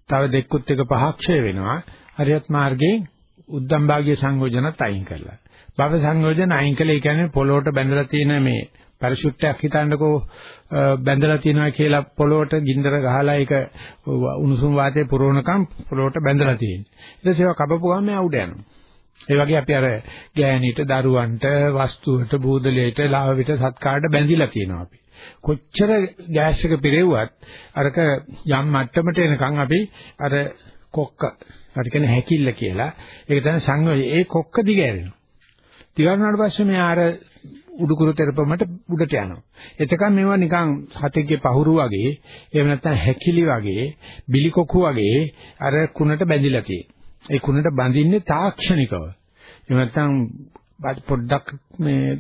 තව දෙක්කුත් එක පහක් ඡය වෙනවා. හරියත් මාර්ගයෙන් උද්දම් භාගයේ සංයෝජනත් අයින් කරලා. භව සංයෝජන අයින් කළේ කියන්නේ පොළොවට බැඳලා තියෙන මේ පරිශුද්ධයක් හිතන්නකෝ බැඳලා තියෙනවා කියලා පොළොවට ගින්දර ගහලා ඒක උණුසුම් වාතයේ පුරවනකම් පොළොවට බැඳලා තියෙනවා. ඊට පස්සේ ඒක කපපු ගමන් මෙයා උඩ යනවා. ඒ වගේ අපි අර ගෑණිට දරුවන්ට වස්තුවට බූදලයට ලාභයට සත්කාරට බැඳිලා තියෙනවා අපි. කොච්චර ගෑස් එක පිරෙව්වත් අරක යම් මට්ටමට එනකන් අපි අර කොක්ක හරි කියන්නේ හැකිල්ල කියලා ඒක තමයි සංයෝජය ඒ කොක්ක දිගෑරෙනවා දිගාරුණාට පස්සේ මෙයා අර උඩුකුරු තෙරපමට උඩට යනවා එතකන් මේවා නිකන් හතෙක්ගේ පහුරු වගේ එහෙම නැත්නම් හැකිලි වගේ බිලි කොක්කු වගේ අර කුණට බැඳිලා තියෙන ඒ කුණට බඳින්නේ තාක්ෂණිකව එහෙම නැත්නම් පොඩ්ඩක් මේ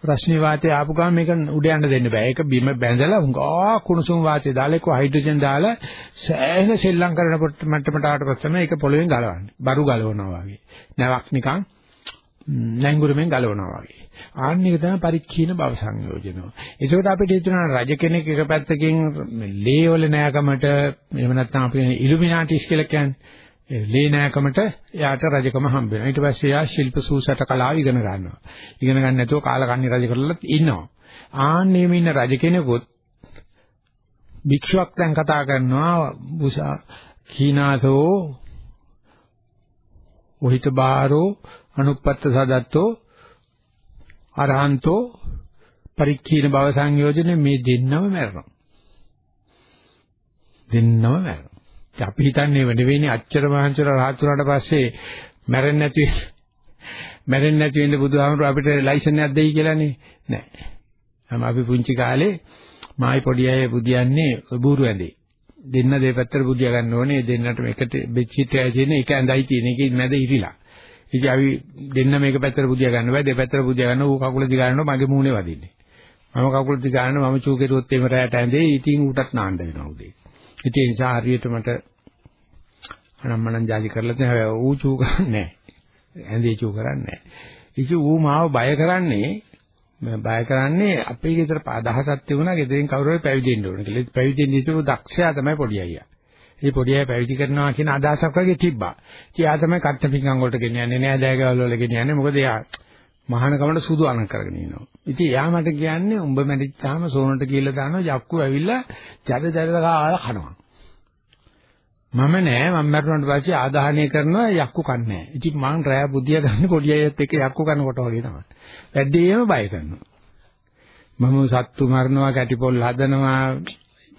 රශ්මි වාතය ආපු ගමන් මේක උඩ යන්න දෙන්න බෑ. ඒක බිම බැඳලා උංගා කුණුසුම් වාතය දාලා ඒක හයිඩ්‍රජන් දාලා සෑහෙන සෙල්ලම් කරනකොට මට්ටමට ආවට පස්සේ තමයි ඒක පොළවෙන් ගලවන්නේ. බරු ගලවනවා වගේ. නැවක් නිකන් නැංගුරෙන් ගලවනවා වගේ. ආන්න එක තමයි පරික්ෂීණ භව සංයෝජනය. ඒකෝට අපිට හිතනවා රජ කෙනෙක් එක පැත්තකින් ලේවල නෑකමට එහෙම නැත්නම් අපි ඉලුමිනාටිස් කියලා කියන්නේ ඒ ලේනෑකමට එයාට රජකම හම්බ වෙනවා. ඊට පස්සේ එයා ශිල්ප සූසට කලාව ඉගෙන ගන්නවා. ඉගෙන ගන්න නැතුව කාලකන්ණි රජ කරලා ඉන්නවා. ආන්නේම ඉන්න රජ කෙනෙකුත් භික්ෂුවක් දැන් කතා කරනවා බුසා කීනාසෝ ඔහිත බාරෝ අනුප්පත්ත සදත්තෝ අරහන්තෝ පරික්ඛීන භව සංයෝජනේ මේ දෙන්නම මැරෙනවා. දෙන්නම මැරෙනවා. අපි හිතන්නේ වෙන වෙන්නේ අච්චර මහන්සියලා රහත් වුණාට පස්සේ මැරෙන්නේ නැති මැරෙන්නේ නැති වෙන්න බුදුහාමුදුර අපිට ලයිසන් එකක් දෙයි කියලානේ නෑ. මම අපි පුංචි කාලේ මායි පොඩි අය බුදියන්නේ බూరు ඇඳේ. දෙන්න දෙපැත්තට බුදියා ගන්න ඕනේ. දෙන්නට එකට බෙච්චිට් එකයි තියෙන එක ඇඳයි තියෙන. ඒකේ මැද ඉරිලා. ඉතින් අපි දෙන්න මේක පැත්තට බුදියා ගන්න බෑ. දෙපැත්තට බුදියා ගන්න ඌ කකුල දිගාරනවා මගේ මූණේ වදින්නේ. මම කකුල දිගාරනවා මම චූ කෙරුවොත් එimhe රැයට ඇඳේ. ඉතින් ඌටත් නාන්න වෙනවා උදේ. ඉතින් ඒ නිසා හරියට මට අනම්මනම් ජාලි කරලා තියෙනවා. ඌ චූ කරන්නේ නැහැ. ඇඳේ චූ කරන්නේ නැහැ. ඉතින් ඌ මාව බය කරන්නේ මම බය කරන්නේ අපේ ගෙදර අදහසක් තිබුණා ගෙදරින් කවුරු හරි පැවිදි වෙන්න ඕන කියලා. පැවිදි වෙන්න හිටපු දක්ෂයා තමයි පොඩි අයියා. ඒ පොඩි අය පැවිදි කරනවා කියන අදහසක් වගේ තිබ්බා. ඉතින් එයා තමයි කට්ට පිංගම් වලට ගෙනියන්නේ නෑ දෑගවල වල ගෙනියන්නේ. මොකද එයා මහානකමට සුදු අනක් කරගෙන ඉනවා. ඉතින් එයා මට කියන්නේ උඹ මැරිච්චාම සෝනට කියලා දානවා යක්කු ඇවිල්ලා ජඩ ජඩ කාලා කනවා. මම නෑ මම මරුණාට පස්සේ ආදාහනය කරනවා යක්කු කන්නේ නෑ. ඉතින් මං රෑ බුදියා ගන්න පොඩි අයත් එක්ක යක්කු කනකොට වගේ තමයි. වැඩිම බය කරනවා. මම සත්තු මරනවා, කැටිපොල් හදනවා,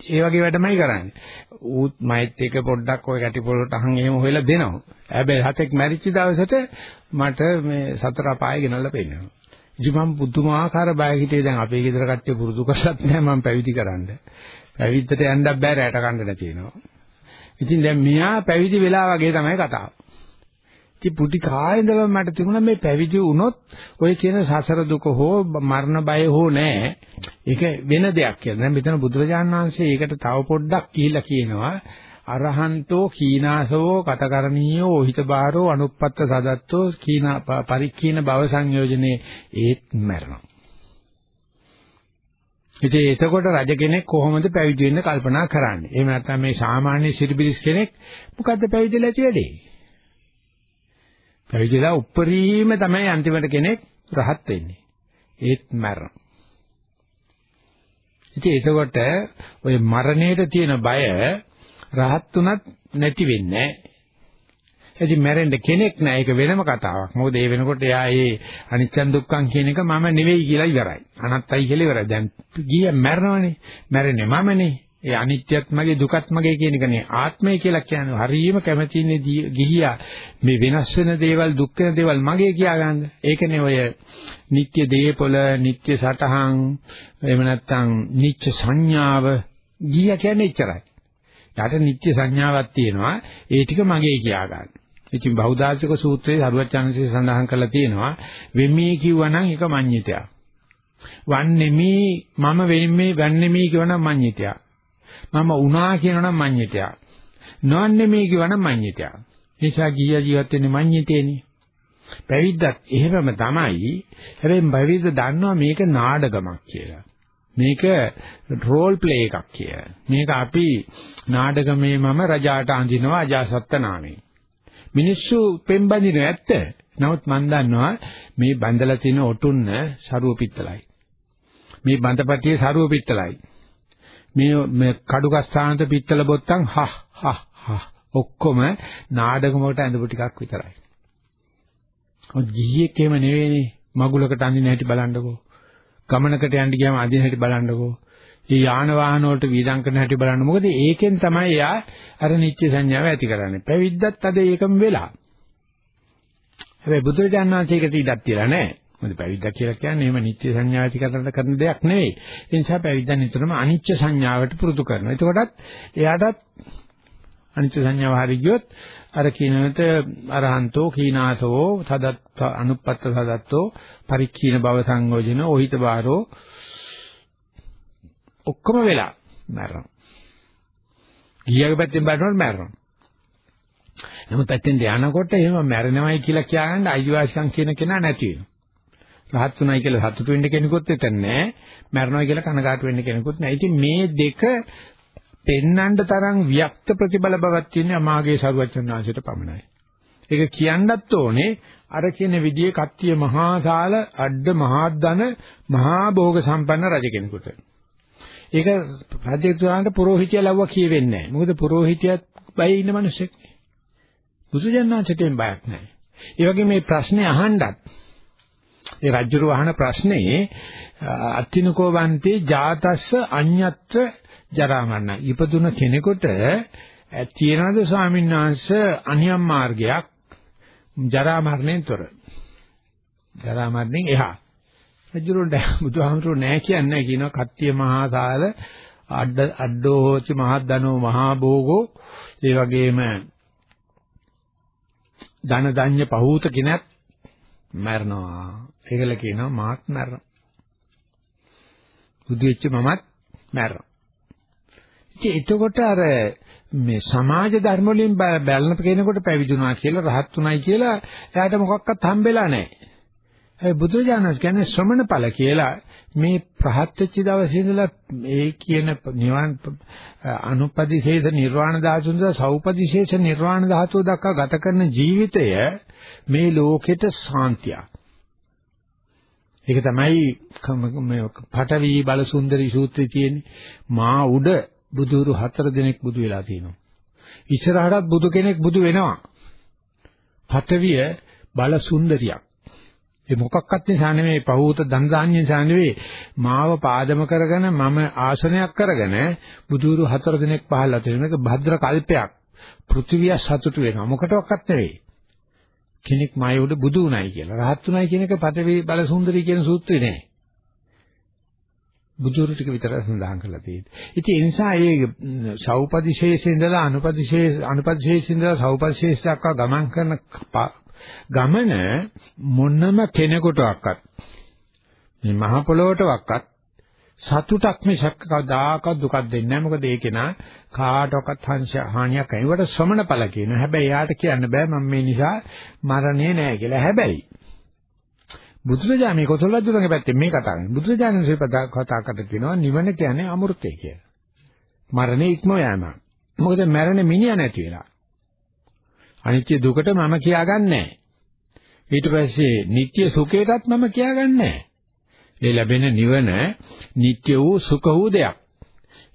ඒ වගේ වැඩමයි කරන්නේ. ඌත් මයිත් එක පොඩ්ඩක් ওই කැටිපොල්ට අහන් එහෙම හොයලා දෙනවා. හැබැයි හතෙක් මැරිච්ච දවසට මට මේ සතර අපාය ගෙනල්ලා පෙන්නනවා. ඉතින් මම පුදුමාකාර බය හිතේ දැන් අපේ ගෙදර කට්ටිය පුරුදු කරලත් නැහැ මම පැවිදි කරන්න. පැවිද්දට යන්නත් බෑ රැට කන්න නැති වෙනවා. ඉතින් දැන් මෙයා පැවිදි වෙලා වගේ තමයි කතාව. ඉතින් පුටි කායේදම මට තිබුණා මේ පැවිදි වුණොත් ඔය කියන සසර දුක හෝ මරණ බය හෝ නැහැ. ඒක වෙන දෙයක් කියලා. දැන් මෙතන බුදුරජාණන් වහන්සේ ඒකට තව පොඩ්ඩක් කියලා කියනවා. අරහන්තෝ කීනාසෝ කතකරණීයෝ හිත බාරෝ අනුප්පත්ත සදත්තෝ කීනා පරික්ඛීන භව සංයෝජනේ ඒත් මරනවා. ඉතින් එතකොට රජ කෙනෙක් කොහොමද පැවිදි වෙන්න කල්පනා කරන්නේ? එහෙම නැත්නම් මේ සාමාන්‍ය සිරිබිරිස් කෙනෙක් මොකද්ද පැවිදිලා ඇති වෙන්නේ? පැවිදිලා උප්පරීම තමයි අන්තිමට කෙනෙක් රහත් වෙන්නේ. ඒත් මරණ. ඉතින් එතකොට ওই මරණයට තියෙන බය රහත් උනත් නැති වෙන්නේ නැහැ. ඉතින් මැරෙන්න කෙනෙක් නැහැ. ඒක වෙනම කතාවක්. මොකද ඒ වෙනකොට එයා ඒ අනිච්චන් දුක්ඛන් කියන එක මම නෙවෙයි කියලා ඉවරයි. අනත්තයි කියලා ඉවරයි. දැන් ගිය මැරනවනේ. මැරෙන්නේ මමනේ. ඒ අනිත්‍යත් මගේ දුකත් මගේ කියන එක නේ ආත්මය කියලා කියන්නේ හරියම කැමැතිනේ ගිහියා මේ වෙනස් වෙන දේවල් දුක් වෙන දේවල් මගේ කියා ගන්න. ඒකනේ ඔය නিত্য දේපොළ, නিত্য සටහන්, එහෙම නැත්නම් නිච්ච සංඥාව ගිහියා කියන්නේ එච්චරයි. යට නিত্য සංඥාවක් තියෙනවා ඒ ටික මගේ කියා ගන්න. ඉතින් බෞද්ධාසික සූත්‍රයේ සරුවචාන්සේ සඳහන් කරලා තියෙනවා වෙමී කිව්වනම් ඒක මඤ්ඤිතයක්. වන්නේ මේ මම වෙන්නේ වන්නේ මේ කියවනම් මඤ්ඤිතයක්. මම උනා කියනනම් මඤ්ඤිතයක්. නොවන්නෙමි කියවනම් මඤ්ඤිතයක්. නිසා ගිය ජීවත් වෙන්නේ මඤ්ඤිතේනේ. පැවිද්දත් එහෙමම තමයි. හැබැයි පැවිද්ද දන්නවා මේක නාඩගමක් කියලා. මේක රෝල් ප්ලේ එකක් කියලා. මේක අපි නාඩගමේ මම රජාට අඳිනවා අජාසත්ත නාමයෙන්. මිනිස්සු පෙම්බඳින ඇත්ත. නමුත් මම දන්නවා මේ බඳලා තියෙන ඔටුන්න සරුව පිත්තලයි. මේ බඳපටියේ සරුව පිත්තලයි. මේ මේ කඩුකස්ථානත පිත්තල බොත්තම් හහ හහ හහ ඔක්කොම නාඩගමකට ඇඳපු ටිකක් විතරයි. ඔය ගිහියෙක් එහෙම නෙවෙයිනේ මගුලකට අඳින හැටි බලන්නකෝ. ගමනකට යන්න ගියාම අඳින හැටි බලන්නකෝ. මේ යාන වාහන වලට වීදම් කරන හැටි බලන්න. මොකද ඒකෙන් තමයි යා අර නිත්‍ය සංඥාව ඇති කරන්නේ. පැවිද්දත් අද ඒකම වෙලා. හැබැයි බුදුරජාණන් වහන්සේ ඒකට ඉඩක් තියලා නැහැ. මොකද පැවිද්දා කියලා කියන්නේ එහෙම නිත්‍ය සංඥාව ඇති කරන්න කරන දෙයක් නෙවෙයි. ඒ නිසා පැවිද්දා නිතරම අනිත්‍ය සංඥාවට පුරුදු කරනවා. එතකොටත් එයාටත් අනිත්‍ය සංඥාව හරි ගියොත් අර කියනකට අරහන්තෝ කීනාසෝ සදත් අනුපත්ත සදත්තෝ පරික්ඛීන භව සංයෝජන ඕහිත බාරෝ ඔක්කොම වෙලා මැරෙනවා. ගියාගේ පැත්තෙන් බලනකොට මැරෙනවා. නමුත් ඇත්තෙන් ධානකොට එහෙම මැරෙනවයි කියලා කියන්න අයිතිවාසිකම් කියන කෙනා නැති වෙනවා. රහත් උනායි කියලා සතුටු වෙන්න කෙනෙකුත් එතන නැහැ. මැරෙනවා කියලා කනගාටු වෙන්න කෙනෙකුත් නැහැ. ඉතින් මේ දෙක පෙන්නඳ තරම් වික්ත ප්‍රතිබල බවක් තියෙන අමාගේ සරුවචනාංශයට පමණයි. ඒක කියන්නත් ඕනේ අර කියන විදිහේ කත්තිය මහා සාල අඩ මහා ධන මහා භෝග සම්පන්න රජ කෙනෙකුට. ඒක රජතුමාට පූජිතය ලව්වා කියවෙන්නේ නැහැ. මොකද පූජිතයත් බය ඉන්න මිනිස්සෙක්. බුදුජානනාංශයෙන් බයක් නැහැ. ඒ වගේ මේ ප්‍රශ්නේ අහන්නත් ඒ රජුරු අහන ප්‍රශ්නේ අත්තිනකෝ වන්ති ජාතස්ස අඤ්ඤත්‍ර ජරාමරණ ඉපදුන කෙනෙකුට තියෙනවද ස්වාමීන් වහන්සේ අනියම් මාර්ගයක් ජරා මරණයෙන් තොර. ජරා මරණයෙන් එහා. රජුරුන්ට බුදුහාමුදුරුවෝ නෑ කියන්නේ කියනවා කත්තිය මහා සාල අඩ අඩෝ හෝති මහද්දනෝ මහා භෝගෝ. ඒ වගේම ධන දඤ්ඤ පහූත කිනත් මරනවා. ඒකල කියනවා මාත් මරනවා බුදු වෙච්ච මමත් මරනවා ඉතින් එතකොට අර මේ සමාජ ධර්ම වලින් බැලන කෙනෙකුට පැවිදුණා කියලා රහත් උනායි කියලා එයාට මොකක්වත් හම්බෙලා නැහැ. ඒ බුදුරජාණන් කියන්නේ ශ්‍රමණ ඵල කියලා මේ ප්‍රහත් වෙච්ච දවසේ ඉඳලා මේ කියන නිවන් අනුපදිශේෂ නිර්වාණ ධාතුන්ද සෞපදිශේෂ නිර්වාණ ධාතුව දක්වා ගත කරන ජීවිතය මේ ලෝකෙට සාන්තියක්. ඒක තමයි මේ පඨවි බල සුන්දරි සූත්‍රයේ තියෙන්නේ මා උඩ බුදුරු හතර දෙනෙක් බුදු වෙලා තියෙනවා. ඉස්සරහටත් බුදු කෙනෙක් බුදු වෙනවා. පඨවිය බල සුන්දරියක්. ඒ මොකක්වත් නිසා නෙමෙයි පහූත ධන දාන්‍ය නිසා නෙවෙයි මාව පාදම කරගෙන මම ආසනයක් කරගෙන බුදුරු හතර දෙනෙක් පහළලා තියෙන එක භද්‍ර කල්පයක් පෘථිවිය සතුටු වෙනවා මොකටවත් නෙවෙයි කෙනෙක් මාය උඩ බුදු උණයි කියලා රහත් උණයි කියන එක පඨවි බල සුන්දරි කියන සූත්‍රේ නෑ බුදුරු ටික විතර සඳහන් කරලා තියෙන්නේ. ඉතින් ඒ නිසා මේ සෞපදිශේෂේ ඉඳලා අනුපදිශේෂ අනුපදිශේෂේ ඉඳලා සෞපදිශේෂ දක්වා ගමන් කරන ගමන මොනම කෙනෙකුටවත් මේ මහ පොළොවටවත් සතුටක් මිසක් කවදාකවත් දුකක් දෙන්නේ නැහැ. මොකද ඒක නා කාටවත් හානියක් ඇයිවට ශ්‍රමණ ඵල කියනවා. හැබැයි යාට කියන්න බෑ මම මේ නිසා මරණේ නැහැ කියලා. හැබැයි බුදුරජාණන් මේ කොසල් රජුගේ පැත්තෙන් මේ කතා කරන්නේ. බුදුරජාණන් ශ්‍රීපදා කතා කරලා කියනවා නිවන කියන්නේ අමෘතය කියලා. මරණය ඉක්ම යෑම. මොකද මරණ මිනිහා නැති වෙලා. අනිත්‍ය දුකට මම කියාගන්නේ ඊට පස්සේ නිට්ටය සුඛයටත් මම කියාගන්නේ ඒ ලැබෙන නිවන නිට්ටය වූ සුඛ වූ දෙයක්.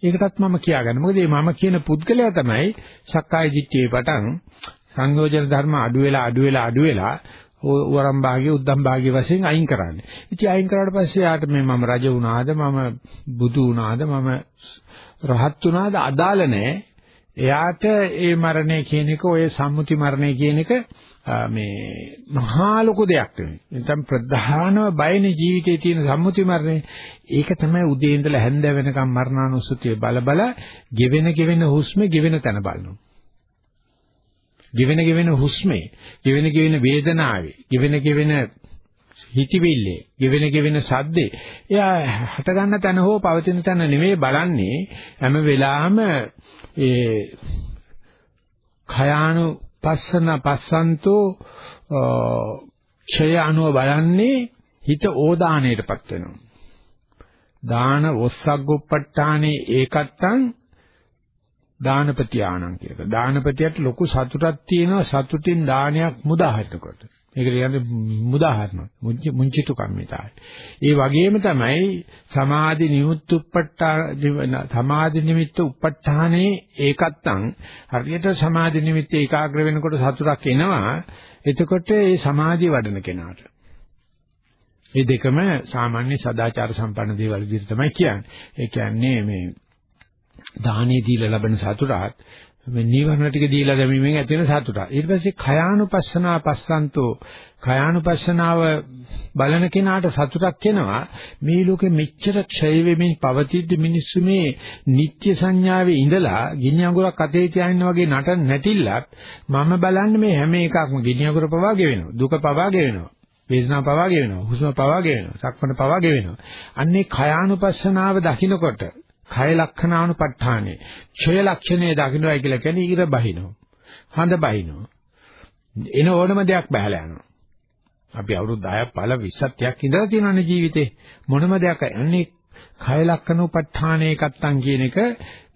ඒකටත් මම කියාගන්න. මොකද මේ මම කියන පුද්ගලයා තමයි සක්කාය දිට්ඨියේ පටන් සංයෝජන ධර්ම අඩු වෙලා අඩු වෙලා අඩු වෙලා වරම් භාගයේ උද්දම් භාගයේ වශයෙන් අයින් කරන්නේ. ඉතින් අයින් කරාට පස්සේ යාට මේ මම රජ වුණාද මම බුදු වුණාද මම රහත් වුණාද අදාළ නැහැ. එයාට ඒ මරණය කියන එක ඔය සම්මුති මරණය කියන එක මේ මහා ලොකු දෙයක් නෙවෙයි. නැත්නම් ප්‍රධානම බයනේ ජීවිතේ තියෙන සම්මුති මරණය. ඒක තමයි උදේ ඉඳලා හැන්ද වෙනකම් මරණානුස්සතිය බල බල ගෙවෙන ගෙවෙන හුස්මේ ගෙවෙන තැන බලනවා. ගෙවෙන ගෙවෙන හුස්මේ, ගෙවෙන ගෙවෙන වේදනාවේ, ගෙවෙන ගෙවෙන හිතවිල්ලේ, ගෙවෙන ගෙවෙන සද්දේ. එයා හට ගන්න තැන හෝ පවතින තැන නෙමෙයි බලන්නේ හැම වෙලාවෙම ඒ khයානු පස්සන පස්සන්තෝ ක්ෂය අනුව බලන්නේ හිත ඕදානයටපත් වෙනවා. දාන ඔස්සග්ගොප්පට්ඨානේ ඒකත්තං දානපති ආනං කියලා. දානපතියට ලොකු සතුටක් තියෙනවා සතුටින් දානයක් මුදාහරිනකොට. ඒක කියන්නේ මුදාහරිනවා. මුංචිතු කම්මිතායි. ඒ වගේම තමයි සමාධි නිමුත් උප්පට්ඨා සමාධි නිමිත්ත උප්පට්ඨානේ ඒකත්තං හරියට සමාධි නිමිත්ත ඒකාග්‍ර වෙනකොට සතුටක් එනවා. එතකොට ඒ සමාධිය වඩන කෙනාට මේ දෙකම සාමාන්‍ය සදාචාර සම්පන්න දේවල් විදිහට තමයි කියන්නේ. ඒ කියන්නේ මේ දානේ දීලා ලබන සතුටත් මේ නීවරණ ටික දීලා ගැනීමෙන් ඇති වෙන සතුට. ඊට පස්සේ khයානුපස්සනා පස්සන්තෝ khයානුපස්සනාව බලන කෙනාට සතුටක් එනවා. මේ ලෝකෙ මෙච්චර ක්ෂය වෙමින් පවතිද්දි මිනිස්සු මේ නිත්‍ය සංඥාවේ ඉඳලා ගිනි අඟුරක් අතේ තියාගෙන වගේ නට නැටිල්ලත් මම බලන්නේ මේ හැම එකක්ම ගිනි අඟුර පවා ගෙවෙනවා. දුක පවා ගෙවෙනවා. වේදනාව පවා ගෙවෙනවා. හුස්ම පවා ගෙවෙනවා. සක්මණ පවා ගෙවෙනවා. අන්නේ khයානුපස්සනාව දකින්නකොට කය ලක්ෂණානුපට්ඨානේ ක්ෂය ලක්ෂණේ දකින්නයි කියලා කියන්නේ ඊර බහිනෝ හඳ බහිනෝ එන ඕනම දෙයක් බහලා යනවා අපි අවුරුදු 10ක් 15 20ක් ඉඳලා තියෙනවානේ ජීවිතේ මොනම දෙයක් අන්නේ කය ලක්කන උපට්ඨානේ කත්තං කියන එක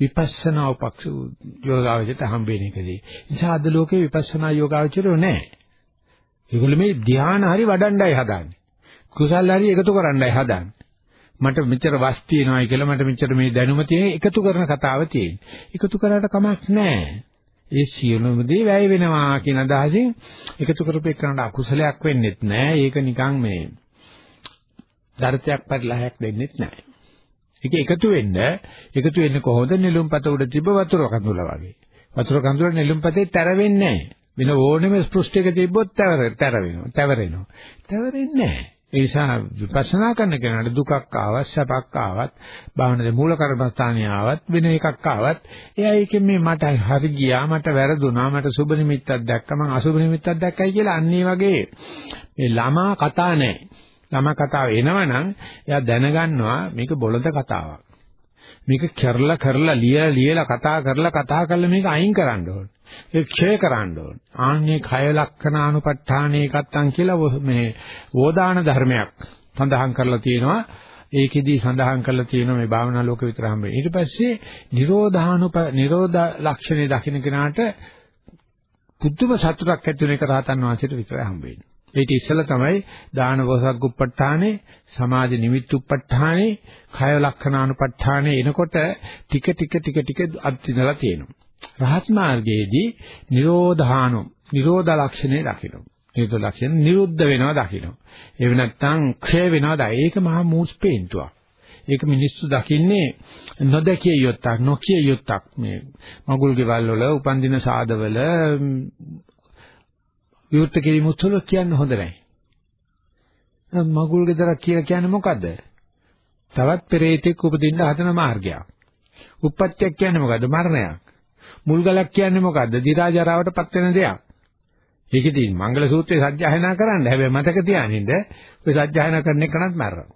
විපස්සනා උපක්ෂ යෝගාවචරයට හම්බෙන එකදී. නිසා අද ලෝකේ විපස්සනා යෝගාවචරය නැහැ. ඒගොල්ලෝ මේ ධ්‍යාන හරි වඩණ්ඩයි හදාන්නේ. කුසල් හරි එකතු කරන්නයි හදාන්නේ. මට මෙච්චර වස් තියනවායි කියලා මට මෙච්චර මේ දැනුම තියෙන එකතු කරන කතාව තියෙන්නේ. එකතු කරාට කමක් නැහැ. ඒ සියලුම දේ වැය වෙනවා කියන අදහසින් එකතු කරපු එකට අකුසලයක් වෙන්නෙත් නැහැ. ඒක නිකන් මේ දර්ශයක් පරිලහයක් දෙන්නෙත් නැහැ. ඒක එකතු වෙන්න එකතු වෙන්නේ කොහොමද නිලුම්පත උඩ තිබ්බ වතුර කඳුල වගේ. වතුර කඳුල නිලුම්පතේ තැර වෙන්නේ නැහැ. වෙන ඕනෙම ස්පෘෂ්ඨයක තිබ්බොත් තැවර තැර වෙනවා. තැවරෙනවා. තැවරෙන්නේ නැහැ. ඒ නිසා විපස්සනා කරන කෙනාට දුකක් ආවත් සැපක් ආවත් භාවනාවේ මූල කර්මස්ථානිය ආවත් වෙන එකක් ආවත් එයා ඒකෙන් මේ මට හරි ගියා මට වැරදුනා මට සුබ නිමිත්තක් දැක්කම මං අසුබ නිමිත්තක් දැක්කයි කියලා අන්නේ වගේ මේ ළමා කතා නැහැ ළමා කතාව එනවනම් එයා දැනගන්නවා මේක බොළඳ කතාවක්. මේක කරලා කරලා ලියලා ලියලා කතා කරලා කතා කරලා මේක අයින් කරන්න ඕනේ. ඒක ක්ෂය කරන්න ඕනේ. ආන්නේ කය ලක්ෂණානුපට්ඨානේ එකත්තන් කියලා මේ වෝදාන ධර්මයක් සඳහන් කරලා තියෙනවා. ඒකෙදි සඳහන් කරලා තියෙනවා මේ භාවනා ලෝක විතර හම්බෙන්නේ. ඊට පස්සේ නිරෝධානුප නිරෝධ ලක්ෂණේ දකින්න කෙනාට පුදුම සතුටක් ඇති වෙන එක රහතන් වහන්සේට විතරයි හම්බෙන්නේ. ඒක ඉස්සෙල්ලා තමයි දාන වසග්ගුප්පට්ඨානේ, සමාධි නිමිත්තුප්පට්ඨානේ, කය ලක්ෂණානුපට්ඨානේ එනකොට ටික ටික ටික ටික අත්දිනලා තියෙනවා. රහත් මාර්ගයේදී නිරෝධානු, නිරෝධ ලක්ෂණේ දකින්න. නිරෝධ ලක්ෂණ නිරුද්ධ වෙනවා දකින්න. එහෙම නැත්නම් ක්ෂය වෙනවා. ඒක මහා මූස්පේන්තුවක්. ඒක මිනිස්සු දකින්නේ නොදකිය යුත්තක් නොකිය යුත්තක් මේ මගුල් ගෙවල් වල උපන්දින සාදවල විවෘත කිරීම උත්සව කියන්න හොඳ නැහැ. මගුල් ගෙදරක් කියලා කියන්නේ මොකද්ද? තවත් පෙරේතෙක් උපදින්න හදන මාර්ගයක්. උප්පත්තියක් කියන්නේ මොකද්ද? මරණයක්. මුල්ගලක් කියන්නේ මොකද්ද? දි รา ජරාවටපත් වෙන දෙයක්. ඒකෙදී මංගල සූත්‍රයේ සත්‍යයනා කරන්න. හැබැයි මතක තියානින්ද ඔය සත්‍යයනා කරන එකනත් මරනවා.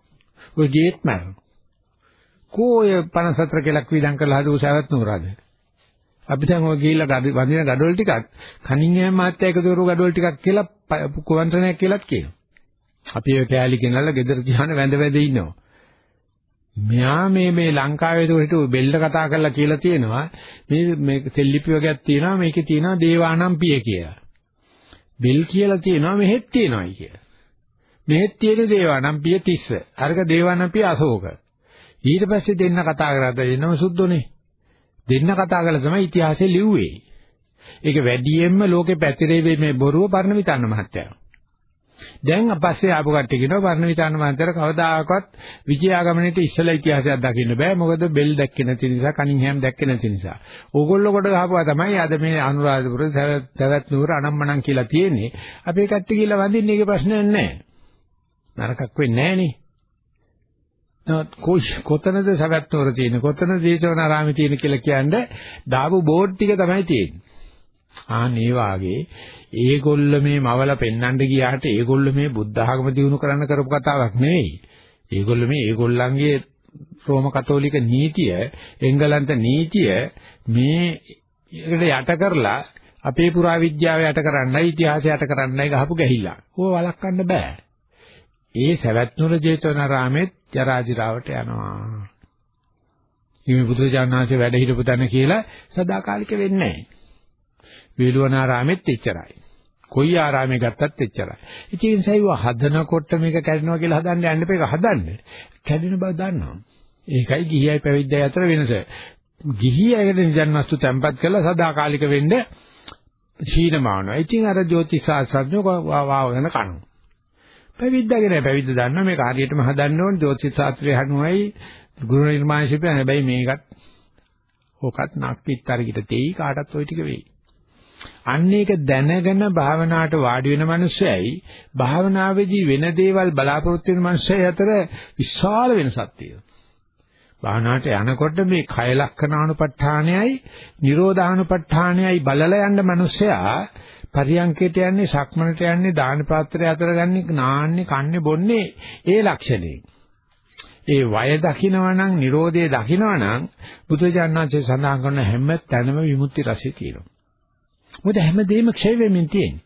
ඔය ගේත් මරනවා. කෝය 54 කෙලක් වීදම් කරලා හදපු සවැත් නුරාද? අපි දැන් ඔය ගිහිල්ලා වඳින gadol ටිකක් කණින්ගෑම මාත්‍ය එකතු කරු gadol ටිකක් කියලා කුවන්ත්‍රණයක් කියලාත් කියනවා. අපි ඒ කෑලි ගෙනල්ලා ගෙදර තියාන වැඳ වැඳ ඉන්නවා. මෙයා මේ මේ ලංකාවේ හිටු බෙල්ල කතා කරලා කියලා තියෙනවා මේ මේ සෙල්ලිපි වර්ගයක් තියෙනවා මේකේ තියෙනවා දේවානම් පිය කියලා. බෙල් කියලා තියෙනවා මෙහෙත් තියෙනවායි කියලා. මෙහෙත් තියෙන දේවානම් පිය 30. අරක දේවානම් පිය අශෝක. ඊට පස්සේ දෙන්න කතා කරලා දෙන්නම සුද්ධෝනේ. දෙන්න කතා කරලා තමයි ඉතිහාසය ලිව්වේ. ඒක වැඩියෙන්ම ලෝකේ පැතිරෙන්නේ මේ බොරුව පරණ විතන්න මහත්තයා. දැන් අපස්සේ ආපු කට්ටිය කියනවා පරණ විතන්න මහත්තයාට කවදාකවත් විජයාගමනයේ ඉස්සලා ඉතිහාසයක් දකින්න බෑ. මොකද බෙල් දැක්කේ නැති නිසා, කනින්හැම් දැක්කේ නැති නිසා. ඕගොල්ලෝ කොට ගහපුවා තමයි අද මේ අනුරාධපුර, තවත් නුවර අනම්මනම් කියලා තියෙන්නේ. අපේ කට්ටිය කියලා වඳින්නේ ඒකේ ප්‍රශ්නයක් නැහැ. නරකක් වෙන්නේ නැහනේ. කොතනද සවැත්නුවර තියෙන්නේ කොතනද ජේතවනාරාමේ තියෙන්නේ කියලා කියන්නේ දාපු බෝඩ් ටික තමයි තියෙන්නේ. ආන් ඒ වාගේ ඒගොල්ල මේ මවල පෙන්නන්න ගියාට ඒගොල්ල මේ බුද්ධ ආගම දිනු කරන්න කරපු කතාවක් නෙවෙයි. ඒගොල්ල මේ ඒගොල්ලන්ගේ රෝම කතෝලික නීතිය, එංගලන්ත නීතිය මේ එකට යට කරලා අපේ පුරාවිද්‍යාව යට කරන්නයි ඉතිහාසය යට කරන්නයි ගහපු ගැහිල්ලක්. ඕව වළක්වන්න බෑ. ඒ සවැත්නුර ජේතවනාරාමෙත් ජරාජිරාවට යනවා. හිමි පුත්‍රජානනාංශ වැඩ හිටපු තැන කියලා සදාකාලික වෙන්නේ නැහැ. වේළුවනාරාමෙත් එච්චරයි. කොයි ආරාමේ ගත්තත් එච්චරයි. ඉතින් සයිව හදනකොට මේක කැඩෙනවා කියලා හදන්න යන්න එපා. ඒක හදන්න. කැඩෙන බව දන්නවා. ඒකයි ගිහියයි පැවිද්දයි අතර වෙනස. ගිහියකට නිදන් වස්තු තැම්පත් කරලා සදාකාලික වෙන්න සීනමානවා. ඉතින් අර ජ්‍යොතිෂාස්ත්‍රඥයෝ වාව වෙන කනවා. පැවිද්දාගේ නෑ පැවිද්ද දන්නවා මේක හරියටම හදන්න ඕනේ ජෝතිෂ ශාස්ත්‍රයේ හනුවයි ගුරු නිර්මාණ ශිල්පය හැබැයි මේකත් ඕකත් නක්පිට අරගිට තෙයි කාටත් ওই ටික වෙයි. අන්න ඒක දැනගෙන භාවනාවට වාඩි වෙන මිනිස්සයයි භාවනාවේදී වෙන දේවල් බලාපොරොත්තු වෙන මිනිස්සයයි අතර විශාල වෙනසක් තියෙනවා. භාවනාවට යනකොට මේ කය ලක්ෂණානුපට්ඨානයයි නිරෝධානුපට්ඨානයයි බලලා යන්න මිනිස්සයා පරියංකයට යන්නේ සක්මනට යන්නේ දාන පාත්‍රය අතර ගන්නේ නාන්නේ කන්නේ බොන්නේ ඒ ලක්ෂණේ. ඒ වය දකින්නවනම් Nirodhe දකින්නවනම් බුදුජානනාංශයේ සඳහන් කරන හැම තැනම විමුක්ති රසය තියෙනවා. මොකද හැමදේම ක්ෂය වෙමින් තියෙන්නේ.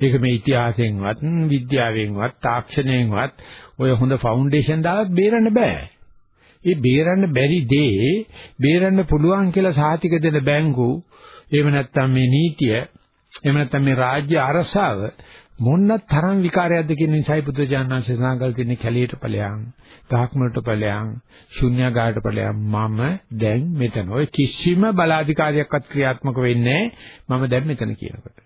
ඒක මේ ඉතිහාසයෙන්වත් විද්‍යාවෙන්වත් තාක්ෂණයෙන්වත් ඔය හොඳ ෆවුන්ඩේෂන් දාලා බේරන්න බෑ. ඒ බේරන්න බැරි දේ බේරන්න පුළුවන් කියලා සාතික දෙන බැංකු එහෙම නැත්නම් මේ නීතිය එහෙම නැත්නම් මේ රාජ්‍ය අරසාව මොන්න තරම් විකාරයක්ද කියන නිසායි බුදුජානනාංශ සඳහන් තියෙන කැලියට ඵලයන්, තාක්මලට ඵලයන්, ශුන්‍යගාට ඵලයන් මම දැන් මෙතන. ඔය කිසිම බලාධිකාරියක්වත් ක්‍රියාත්මක වෙන්නේ මම දැන් මෙතන කියනකොට.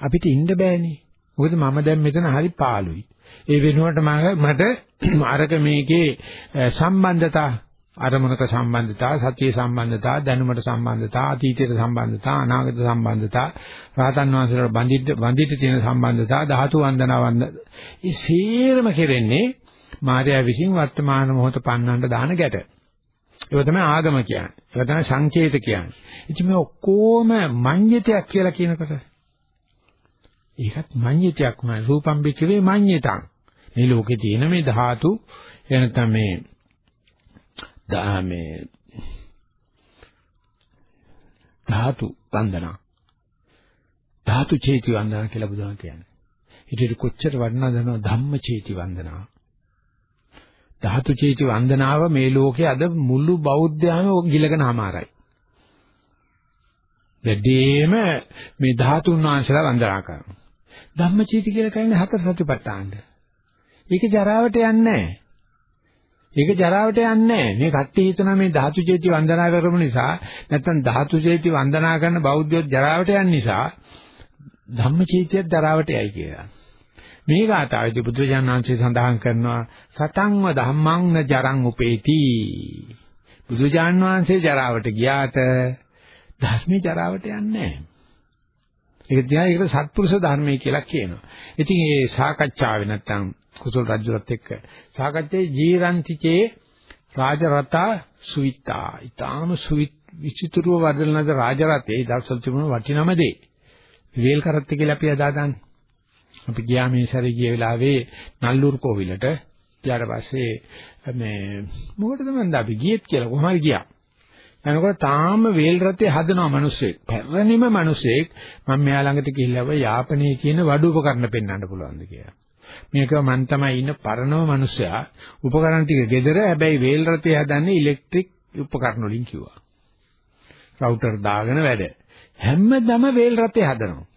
අපිට ඉන්න බෑනේ. මොකද මම දැන් මෙතන හරි පාළුයි. ඒ වෙනුවට මට (clears throat) අරක මේකේ සම්බන්ධතා අරමුණක සම්බන්ධතා, සතියේ සම්බන්ධතා, දැනුමට සම්බන්ධතා, අතීතයට සම්බන්ධතා, අනාගත සම්බන්ධතා, රහතන් වහන්සේලාට බඳින්න බඳින්න තියෙන සම්බන්ධතා, ධාතු වන්දනාවන් මේ සේරම කෙරෙන්නේ මාර්යා විසින් වර්තමාන මොහොත පන්නන්න දාන ගැට. ඒක තමයි ආගම කියන්නේ. ඒක තමයි සංකේත කියන්නේ. ඉතින් මේ ඔක්කොම මඤ්ඤිතයක් කියලා කියනකොට ඒකත් මඤ්ඤිතයක්මයි. රූපම් බිකවේ මඤ්ඤිතං. මේ ලෝකේ තියෙන මේ ධාතු එනතම මේ මේ ධාතු වන්දනා ධාතු චේති වන්දනා කියලා බුදුහාම කියන්නේ. ඊට කොච්චර වටිනවද දන්නව ධම්ම චේති වන්දනා. ධාතු චේති වන්දනාව මේ ලෝකේ අද මුළු බෞද්ධයම ගිලගෙන හමාරයි. දෙඩේම මේ ධාතුන් වහන්සේලා වන්දනා කරනවා. ධම්මචේති කියලා කියන්නේ හතර සතිපට්ඨානද. ඒක ජරාවට යන්නේ නැහැ. ඒක ජරාවට යන්නේ නැහැ. මේ කට්ටිය හිතනවා මේ ධාතු චේති වන්දනා කරමු නිසා නැත්නම් ධාතු චේති වන්දනා කරන බෞද්ධයෝ ජරාවට යන නිසා ධම්ම චේතියත් ජරාවට යයි කියලා. මේ ගාථාවේදී බුදුජානනාංශය සඳහන් කරනවා සතංව ධම්මං න ජරං උපේති. බුදුජාන විශ්වංශේ ජරාවට ගියාට ධර්මේ ජරාවට යන්නේ නැහැ. ඒක දිහා ඒකට සත්පුරුෂ ධර්මය කියලා කියනවා. ඉතින් මේ සාකච්ඡාවේ නැත්තම් කුසල රජුලත් එක්ක සාකච්ඡේ ජීරන්තිචේ රාජරතා සුවිතා. ඊටාම සුවිත් විචිතුරුව වර්ධන ලද රාජරතේ දවසල් තිබුණ වටිනම දේ. වේල් කරත්ත කියලා අපි අදා ගන්න. අපි ගියා මේ සැරේ ගිය වෙලාවේ නල්ලූරු කෝවිලට. ඊට පස්සේ මේ මොකටද මන්ද අපි ගියෙත් කියලා කොහොමද ගියා. එනකොට තාම වේල් රතේ හදනවා මිනිස්සෙක්. පැරණිම මිනිස්සෙක් මම මෙයා ළඟට ගිහිල්ලා යාපනයේ කියන වඩු උපකරණ පෙන්වන්න පුළුවන්ද කියලා. මේක මන් තමයි ඉන්න පරණම මිනිස්සයා උපකරණ ටික gedera හැබැයි වේල් රතේ හදන්නේ ඉලෙක්ට්‍රික් උපකරණ වලින් කිව්වා. රවුටර් දාගෙන වැඩ. හැමදම වේල් රතේ හදනවා.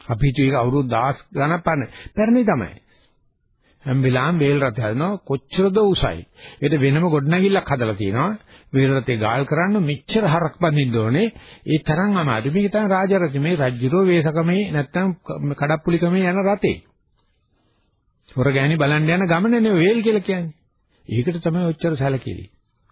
අපි හිතුවේ අවුරුදු 10 ගණන් පරණ. පැරණි තමයි. හැම වෙලාවෙම වේල් රථ හදනවා කොච්චරද උසයි. ඒකට වෙනම ගොඩනැගිල්ලක් හදලා තියෙනවා. වේල් රථේ ගාල් කරන්න මෙච්චර හරක් බඳින්න ඕනේ. ඒ තරම් අමාරු. මේක තමයි රාජරථ මේ රජ්ජුරෝ වේසකමේ නැත්තම් කඩප්පුලිකමේ යන රථේ. හොර ගෑණි බලන්න යන ගමනනේ වේල් කියලා කියන්නේ. ඒකට තමයි ඔච්චර සැලකිලි.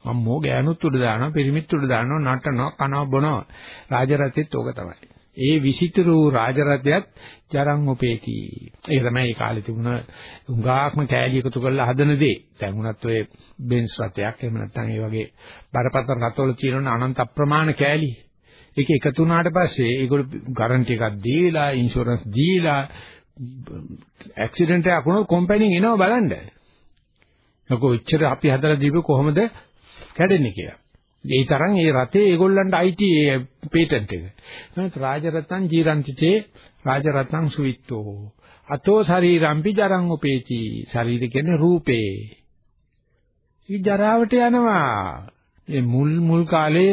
අම්මෝ ගෑනුත් උඩ දානවා, පිරිමිත් උඩ දානවා, නටනවා, කනවා, බොනවා. රාජරථෙත් ඕක තමයි. ඒ විසිතුරු රාජරථයත් ජරං උපේති. ඒක තමයි ඒ කාලේ තිබුණ උඟාක්ම කෑලි එකතු කරලා හදන දේ. දැන් උනත් ඔය බෙන්ස් රථයක් එහෙම නැත්නම් ඒ වගේ බරපතල රථවල තියෙන අනන්ත අප්‍රමාණ කෑලි. ඒක එකතු වුණාට පස්සේ ඒගොල්ලෝ ගාරන්ටි එකක් දීලා, ඉන්ෂුරන්ස් දීලා ඇක්සිඩන්ට් එකක් වුණොත් කම්පැනිෙන් එනවා බලන්න. ඔකෝ ඉච්චර අපි හදලා දීපු කොහොමද කැඩෙන්නේ කියලා. ඒ තරම් ඒ රතේ ඒගොල්ලන්ට අයිති ඒ පේටන්ට් එක. නමුත් රාජරත්නං ජීරන්තිචේ රාජරත්නං සුවිත්තෝ. අතෝ ශරීරම්පි ජරං උපේති. ශරීර කියන්නේ රූපේ. ඊ ජරාවට යනවා. මේ මුල් මුල් කාලේ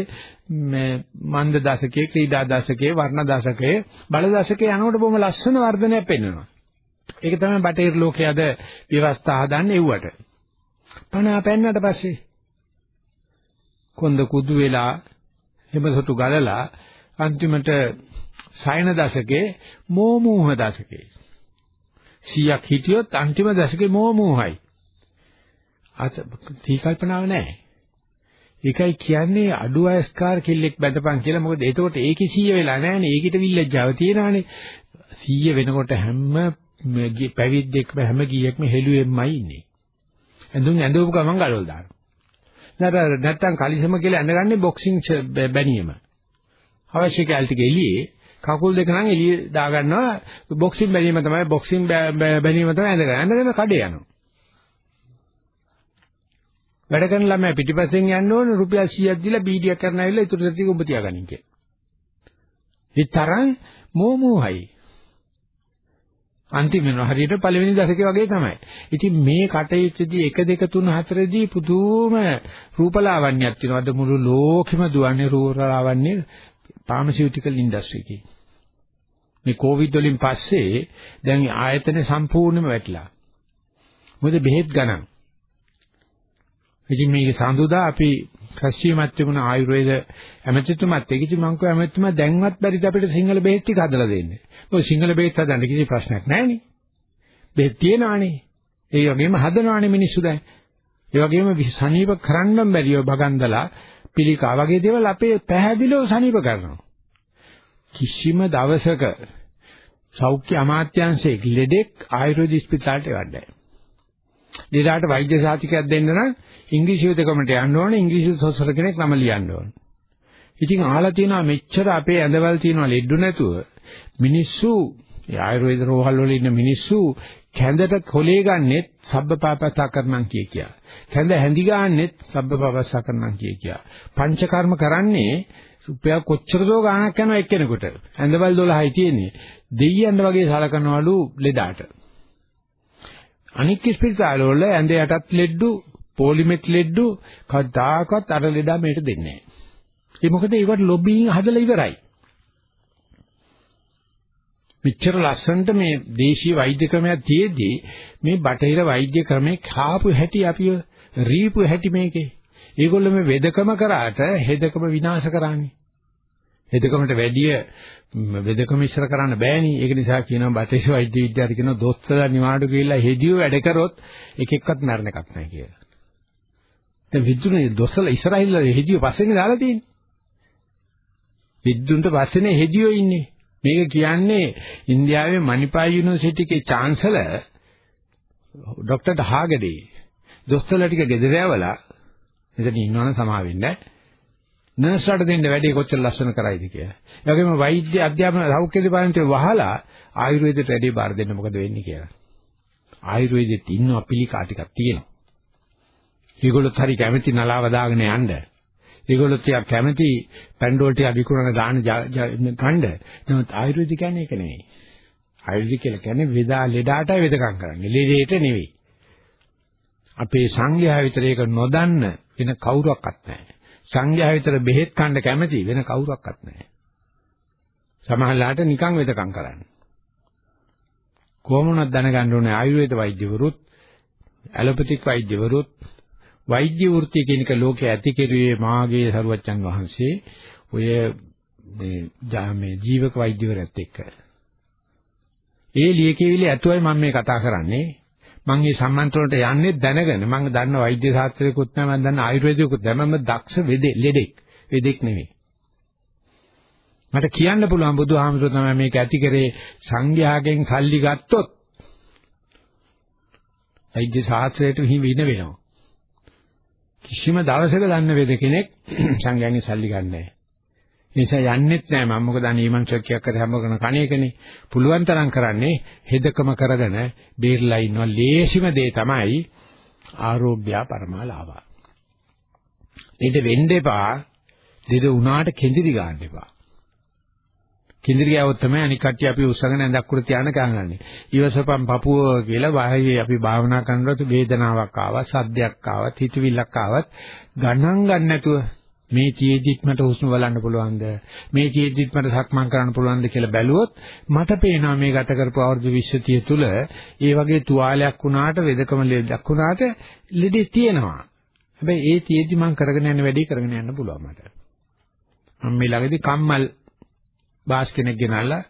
මේ මන්ද දශකයේ ක්‍රීඩා දශකයේ වර්ණ දශකයේ බල දශකයේ යනකොට බොහොම ලස්සන වර්ධනයක් පෙන්වනවා. ඒක තමයි බටේර ලෝකයේ අද ව්‍යවස්ථා හදන්නේ එව්වට. පණ පෙන්නට පස්සේ කොන්ද කුදු වෙලා හිමසොටු ගලලා අන්තිමට සයන දශකේ මෝමූහ දශකේ 100ක් හිටියොත් අන්තිම දශකේ මෝමූහයි අත තීකල්පනාව නැහැ ඒකයි කියන්නේ අඩු වයස්කාර කිල්ලෙක් බැඳපන් කියලා මොකද එතකොට ඒකේ 100 වෙලා නැහැනේ ඒකිට විල්ලජ්ජාව තියෙනවානේ 100 වෙනකොට හැම පැවිද්දෙක්ම හැම ගියෙක්ම හෙළුවෙම්මයි ඉන්නේ ඇඳුම් ඇඳවපු ගමන් ගලවලා දානවා නැත්නම් නැත්නම් කලිසම කියලා ඇඳගන්නේ බොක්සිං බැනියම. අවශ්‍ය කැලටි එළියේ කකුල් දෙක නම් එළියේ දා ගන්නවා බොක්සිං බැනියම තමයි බොක්සිං බැනියම තමයි ඇඳගන්නේ. ඇඳගෙන කඩේ යනවා. වැඩ කරන ළමයා පිටිපස්සෙන් යන්න ඕනේ රුපියල් 100ක් දීලා බීඩියක් කරන ඇවිල්ලා ඉතුරු ටික ඔබ තියාගනින් කියලා. ඒ තරම් මෝමෝහයි. අන්තිම වෙනවා හරියට පළවෙනි දශකේ වගේ තමයි. ඉතින් මේ කටයුත්තේදී 1 2 3 4 දී පුදුම රූපලාවන්‍යයක් තියෙනවා. අද මුළු ලෝකෙම දුවන්නේ රූපලාවන්‍ය ෆාමසිටිකල් ඉන්ඩස්ට්‍රි එකේ. මේ කොවිඩ් වලින් පස්සේ දැන් ආයතන සම්පූර්ණයෙන්ම වැටිලා. මොකද බෙහෙත් ගණන්. ඉතින් මේක සඳුදා අපි ක්‍රෂ්‍යමත් තිබුණ ආයුර්වේද ඇමතිතුමත් එක්ක ඉතින් මං කිව්වා ඇමතිතුමා දැන්වත් බැරිද අපිට සිංහල බෙහෙත් ටික හදලා දෙන්න. ඔය සිංහල බෙහෙත් හදන්න කිසි ප්‍රශ්නයක් නැහැනේ. බෙහෙත් තියෙනවානේ. ඒ වගේම හදනවානේ මිනිස්සු දැන්. ඒ වගේම සනීප කරන්නම් බැරිව බගන්දලා පිළිකා වගේ දේවල් අපේ පැහැදිලිව සනීප කරනවා. කිසිම දවසක සෞඛ්‍ය අමාත්‍යාංශයේ ලෙඩෙක් ආයුර්වේද ස්පිතාලට යවන්නේ ලෙඩාට වෛද්‍ය සාතිකයක් දෙන්න නම් ඉංග්‍රීසි විදකමට යන්න ඕනේ ඉංග්‍රීසි සොසර කෙනෙක් නම ලියන්න ඕනේ. ඉතින් අහලා තියෙනවා මෙච්චර අපේ ඇඳවල් තියෙනවා ලෙඩු නැතුව මිනිස්සු ආයුර්වේද රෝහල් වල ඉන්න මිනිස්සු කැඳට කොලේ ගන්නෙත් සබ්බපාපස්සා කරනම් කිය කියා. කැඳ හැඳි ගන්නෙත් සබ්බපාපස්සා කරනම් කිය කියා. පංචකර්ම කරන්නේ රුපියල් කොච්චරදෝ ගාණක් යනවා එක්කෙනෙකුට. ඇඳවල් 12යි තියෙන්නේ. දෙයියන්ට වගේ සලකනවලු ලෙඩාට. අනික් ස්පිරිතාල වල ඇඳ යටත් ලෙඩ්ඩු, පොලිමෙත් ලෙඩ්ඩු කවදාකවත් අර ලෙඩා මේට දෙන්නේ නැහැ. ඒ මොකද ඒකට ලොබින් හදලා ඉවරයි. මෙච්චර ලස්සනට මේ දේශීය වෛද්‍ය ක්‍රමයක් තියේදී මේ බටහිර වෛද්‍ය ක්‍රමේ කාපු හැටි අපි රීපු හැටි මේකේ. ඒගොල්ලෝ මේ වෙදකම කරාට හෙදකම විනාශ කරන්නේ. හෙදකමට වැඩිය වෙදකම ඉස්සර කරන්න බෑනේ. ඒක නිසා කියනවා බටහිර වෛද්‍ය විද්‍යාවට කියනවා දොස්තරලා නිවාඩු ගිහිල්ලා හෙදියෝ වැඩ කරොත් එක එක්කත් මරණ එකක් නැහැ කියලා. දැන් විද්‍යාවේ දොස්තරලා ඉස්සරහිල්ලා හෙදියෝ පස්සේනේ දාලා තියෙන්නේ. විද්‍යාන්ට පස්සේනේ හෙදියෝ ඉන්නේ. මේක කියන්නේ ඉන්දියාවේ මණිපාල් යුනිවර්සිටි එකේ චාන්සලර් ડોક્ટર හාගඩේ දොස්තරලා ටික ගෙදර ඇවලා මෙතන ඉන්නවනම් සමා වෙන්නේ නර්ස්ලාට දෙන්න වැඩේ කොච්චර ලස්සන කරයිද කියලා. ඒ වගේම වෛද්‍ය අධ්‍යාපන සෞඛ්‍ය දෙපාර්තමේන්තුව වහලා ආයුර්වේදයට වැඩේ බාර දෙන්න මොකද වෙන්නේ කියලා. ආයුර්වේදෙත් ඉන්න අපිලිකා ටිකක් තියෙනවා. ඒගොල්ලොත් හරි කැමති නලාව දාගෙන යන්න. ඒගොල්ලොත් ටිකක් කැමති පැන්ඩෝල් ටික අධිකුණන ගාන කණ්ඩ. නමුත් ආයුර්වේද කියන්නේ ඒක නෙවෙයි. ආයුර්වේද කියලා කියන්නේ වේදා ලෙඩාට වෙදකම් කරන්නේ. ලෙඩේට නෙවෙයි. අපේ සංඝයා විතර ඒක නොදන්න වෙන කවුරක්වත් නැහැ. සංඝයා විතර බෙහෙත් කන්න කැමති වෙන කවුරක්වත් නැහැ. සමහරලාට නිකන් වෙදකම් කරන්නේ. කොහොමුණත් දැනගන්න ඕනේ ආයුර්වේද වෛද්‍යවරුත් ඇලොපැතික් වෛද්‍යවරුත් වෛද්‍ය වෘත්තිය කියන එක ලෝකයේ ඇති කෙරුවේ මාගේ සරුවච්චන් වහන්සේ ඔය මේ මේ ජීවක වෛද්‍යවරයෙක් එක්ක. ඒ ලියකෙවිලි ඇතුවයි මම මේ කතා කරන්නේ. මම මේ සම්මන්ත්‍රණයට යන්නේ දැනගෙන. මම දන්න වෛද්‍ය ශාස්ත්‍රයකුත් නැහැ මම දන්න ආයුර්වේදයකුත් නැහැ මම දක්ෂ වෙදෙ ලෙඩෙක්. වෙදෙක් නෙවෙයි මට කියන්න පුළුවන් බුදුහාමුදුරුවෝ තමයි මේක ඇති කරේ සංඝයාගෙන් සල්ලි ගත්තොත් වෛද්‍ය ශාස්ත්‍රයට වින වෙනවා. කිසිම දවසක දන්න වේද කෙනෙක් සංඝයාගෙන් සල්ලි ගන්නෑ. නිසා යන්නෙත් නෑ මම මොකද අනේ මංසක් කියක් කර හැම කරන කණේකනේ පුළුවන් තරම් කරන්නේ හෙදකම කරගෙන බේරලා ඉන්නවා ලේසිම දේ තමයි ආරෝග්‍ය පරමාලාභ. ඊට වෙන්න එපා දෙද උනාට කෙඳිරි ගන්න එපා. කෙඳිරි ගාවොත් තමයි අනික් කට්ටිය අපි උස්සගෙන ඇඳක් උඩ තියාන කංගන්නේ. ඊවසපම් පපුව කියලා බාහිර අපි භාවනා කරනකොට වේදනාවක් ආවත් සද්දයක් ආවත් හිතවිල්ලක් ආවත් ගණන් ගන්න නැතුව මේ තියේදිත් මට හුස්ම බලන්න පුළුවන්ද? මේ තියේදිත් මට සක්මන් කරන්න පුළුවන්ද කියලා බැලුවොත් මට පේනවා මේ ගත කරපු අවුරුදු 20 තුල ඒ වගේ තුවාලයක් වුණාට වෙදකම ලෙඩක් වුණාට ලෙඩේ තියෙනවා. හැබැයි ඒ තියේදි මම කරගෙන යන වැඩේ කරගෙන යන්න පුළුවන් මට. මම මේ ළඟදී කම්මල් බාස් කෙනෙක් ගෙනල්ලා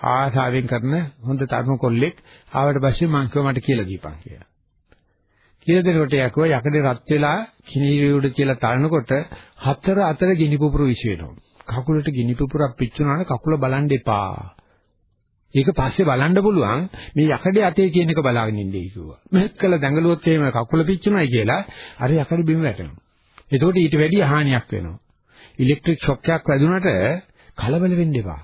ආසාවෙන් කරන හොඳ තරුණ කොල්ලෙක් ආවට පස්සේ මම කිව්වා මට කියලා දීපන් කියලා. කියලා දෙනකොට යකුව යකඩේ රත් වෙලා කිනීරේ උඩ කියලා තනනකොට හතර අතර ගිනි පුපුරු විශ් වෙනවා. කකුලට ගිනි පුපුරක් පිච්චුනාම කකුල බලන් දෙපා. ඒක පස්සේ බලන්න පුළුවන් මේ යකඩේ අතේ කියන එක බලාගෙන ඉන්නේ කිව්වා. මෙහෙත් කළ දඟලුවොත් එහෙම කකුල පිච්චුනයි කියලා අර යකඩ බිම වැටෙනවා. එතකොට ඊට වැඩි හානියක් වෙනවා. ඉලෙක්ට්‍රික් ෂොක් එකක් වැදුනට කලබල වෙන්න එපා.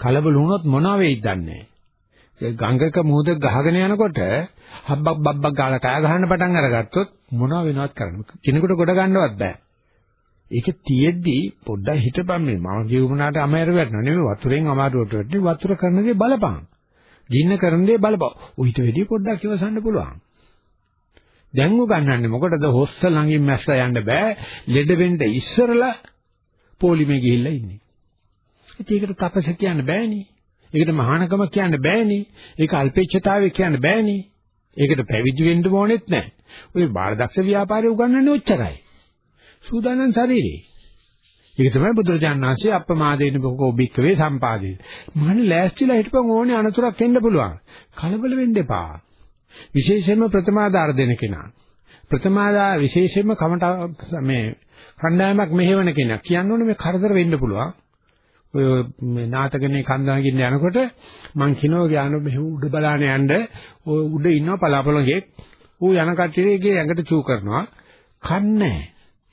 කලබල වුණොත් මොනවා වෙයිද දන්නේ නැහැ. ගංගක මුහුද ගහගෙන යනකොට හබ්බක් බබ්බක් ගාලා කෑ ගහන්න පටන් අරගත්තොත් මොනව වෙනවද කරන්නේ කෙනෙකුට ගොඩ ගන්නවත් බෑ ඒක තියෙද්දි පොඩ්ඩක් හිතපන් මේ මම ජීවුණාට අමාරු වෙන්න නෙමෙයි වතුරෙන් අමාරුවට වෙන්නේ වතුර කරන දේ බලපං ගින්න කරන දේ බලපන්. උහිට වෙඩි පොඩ්ඩක් ඉවසන්න පුළුවන්. දැන් උගන්නන්නේ මොකටද හොස්ස ළඟින් මැස්ලා යන්න බෑ. ලෙඩ වෙන්න ඉස්සරලා පොලිමේ ගිහිල්ලා ඉන්නේ. ඉතින් ඒකට තපස කියන්න බෑනේ. ඒකට මහානකම කියන්න බෑනේ. ඒක අල්පේච්ඡතාවය කියන්න බෑනේ. ඒකට පැවිදි වෙන්න ඕනෙත් නැහැ. ඔය බාලදක්ෂ ව්‍යාපාරය උගන්වන්නේ ඔච්චරයි. සූදානම් ශරීරේ. ඒක තමයි බුදුරජාණන් වහන්සේ අප්‍රමාදේන බොකෝ බික්කවේ සම්පාදේ. මහන්නේ ලෑස්තිලා හිටපන් ඕනේ අනතුරක් එන්න පුළුවන්. කලබල වෙන්න එපා. විශේෂයෙන්ම ප්‍රථමාදාර දෙන කෙනා. ප්‍රථමාදාර විශේෂයෙන්ම කමට මේ කණ්ඩායමක් මෙහෙවන කෙනා කියන්න මේ කරදර වෙන්න පුළුවන්. ඔය මේ නාටකනේ කන්දාගෙන යනකොට මං කිනෝ ගාන මෙහෙම උඩ බලාන යන්න. ඔය උඩ ඉන්නවා පලාපලගේ ඌ යන කට්ටියගේ ඇඟට චූ කරනවා. කන්නේ.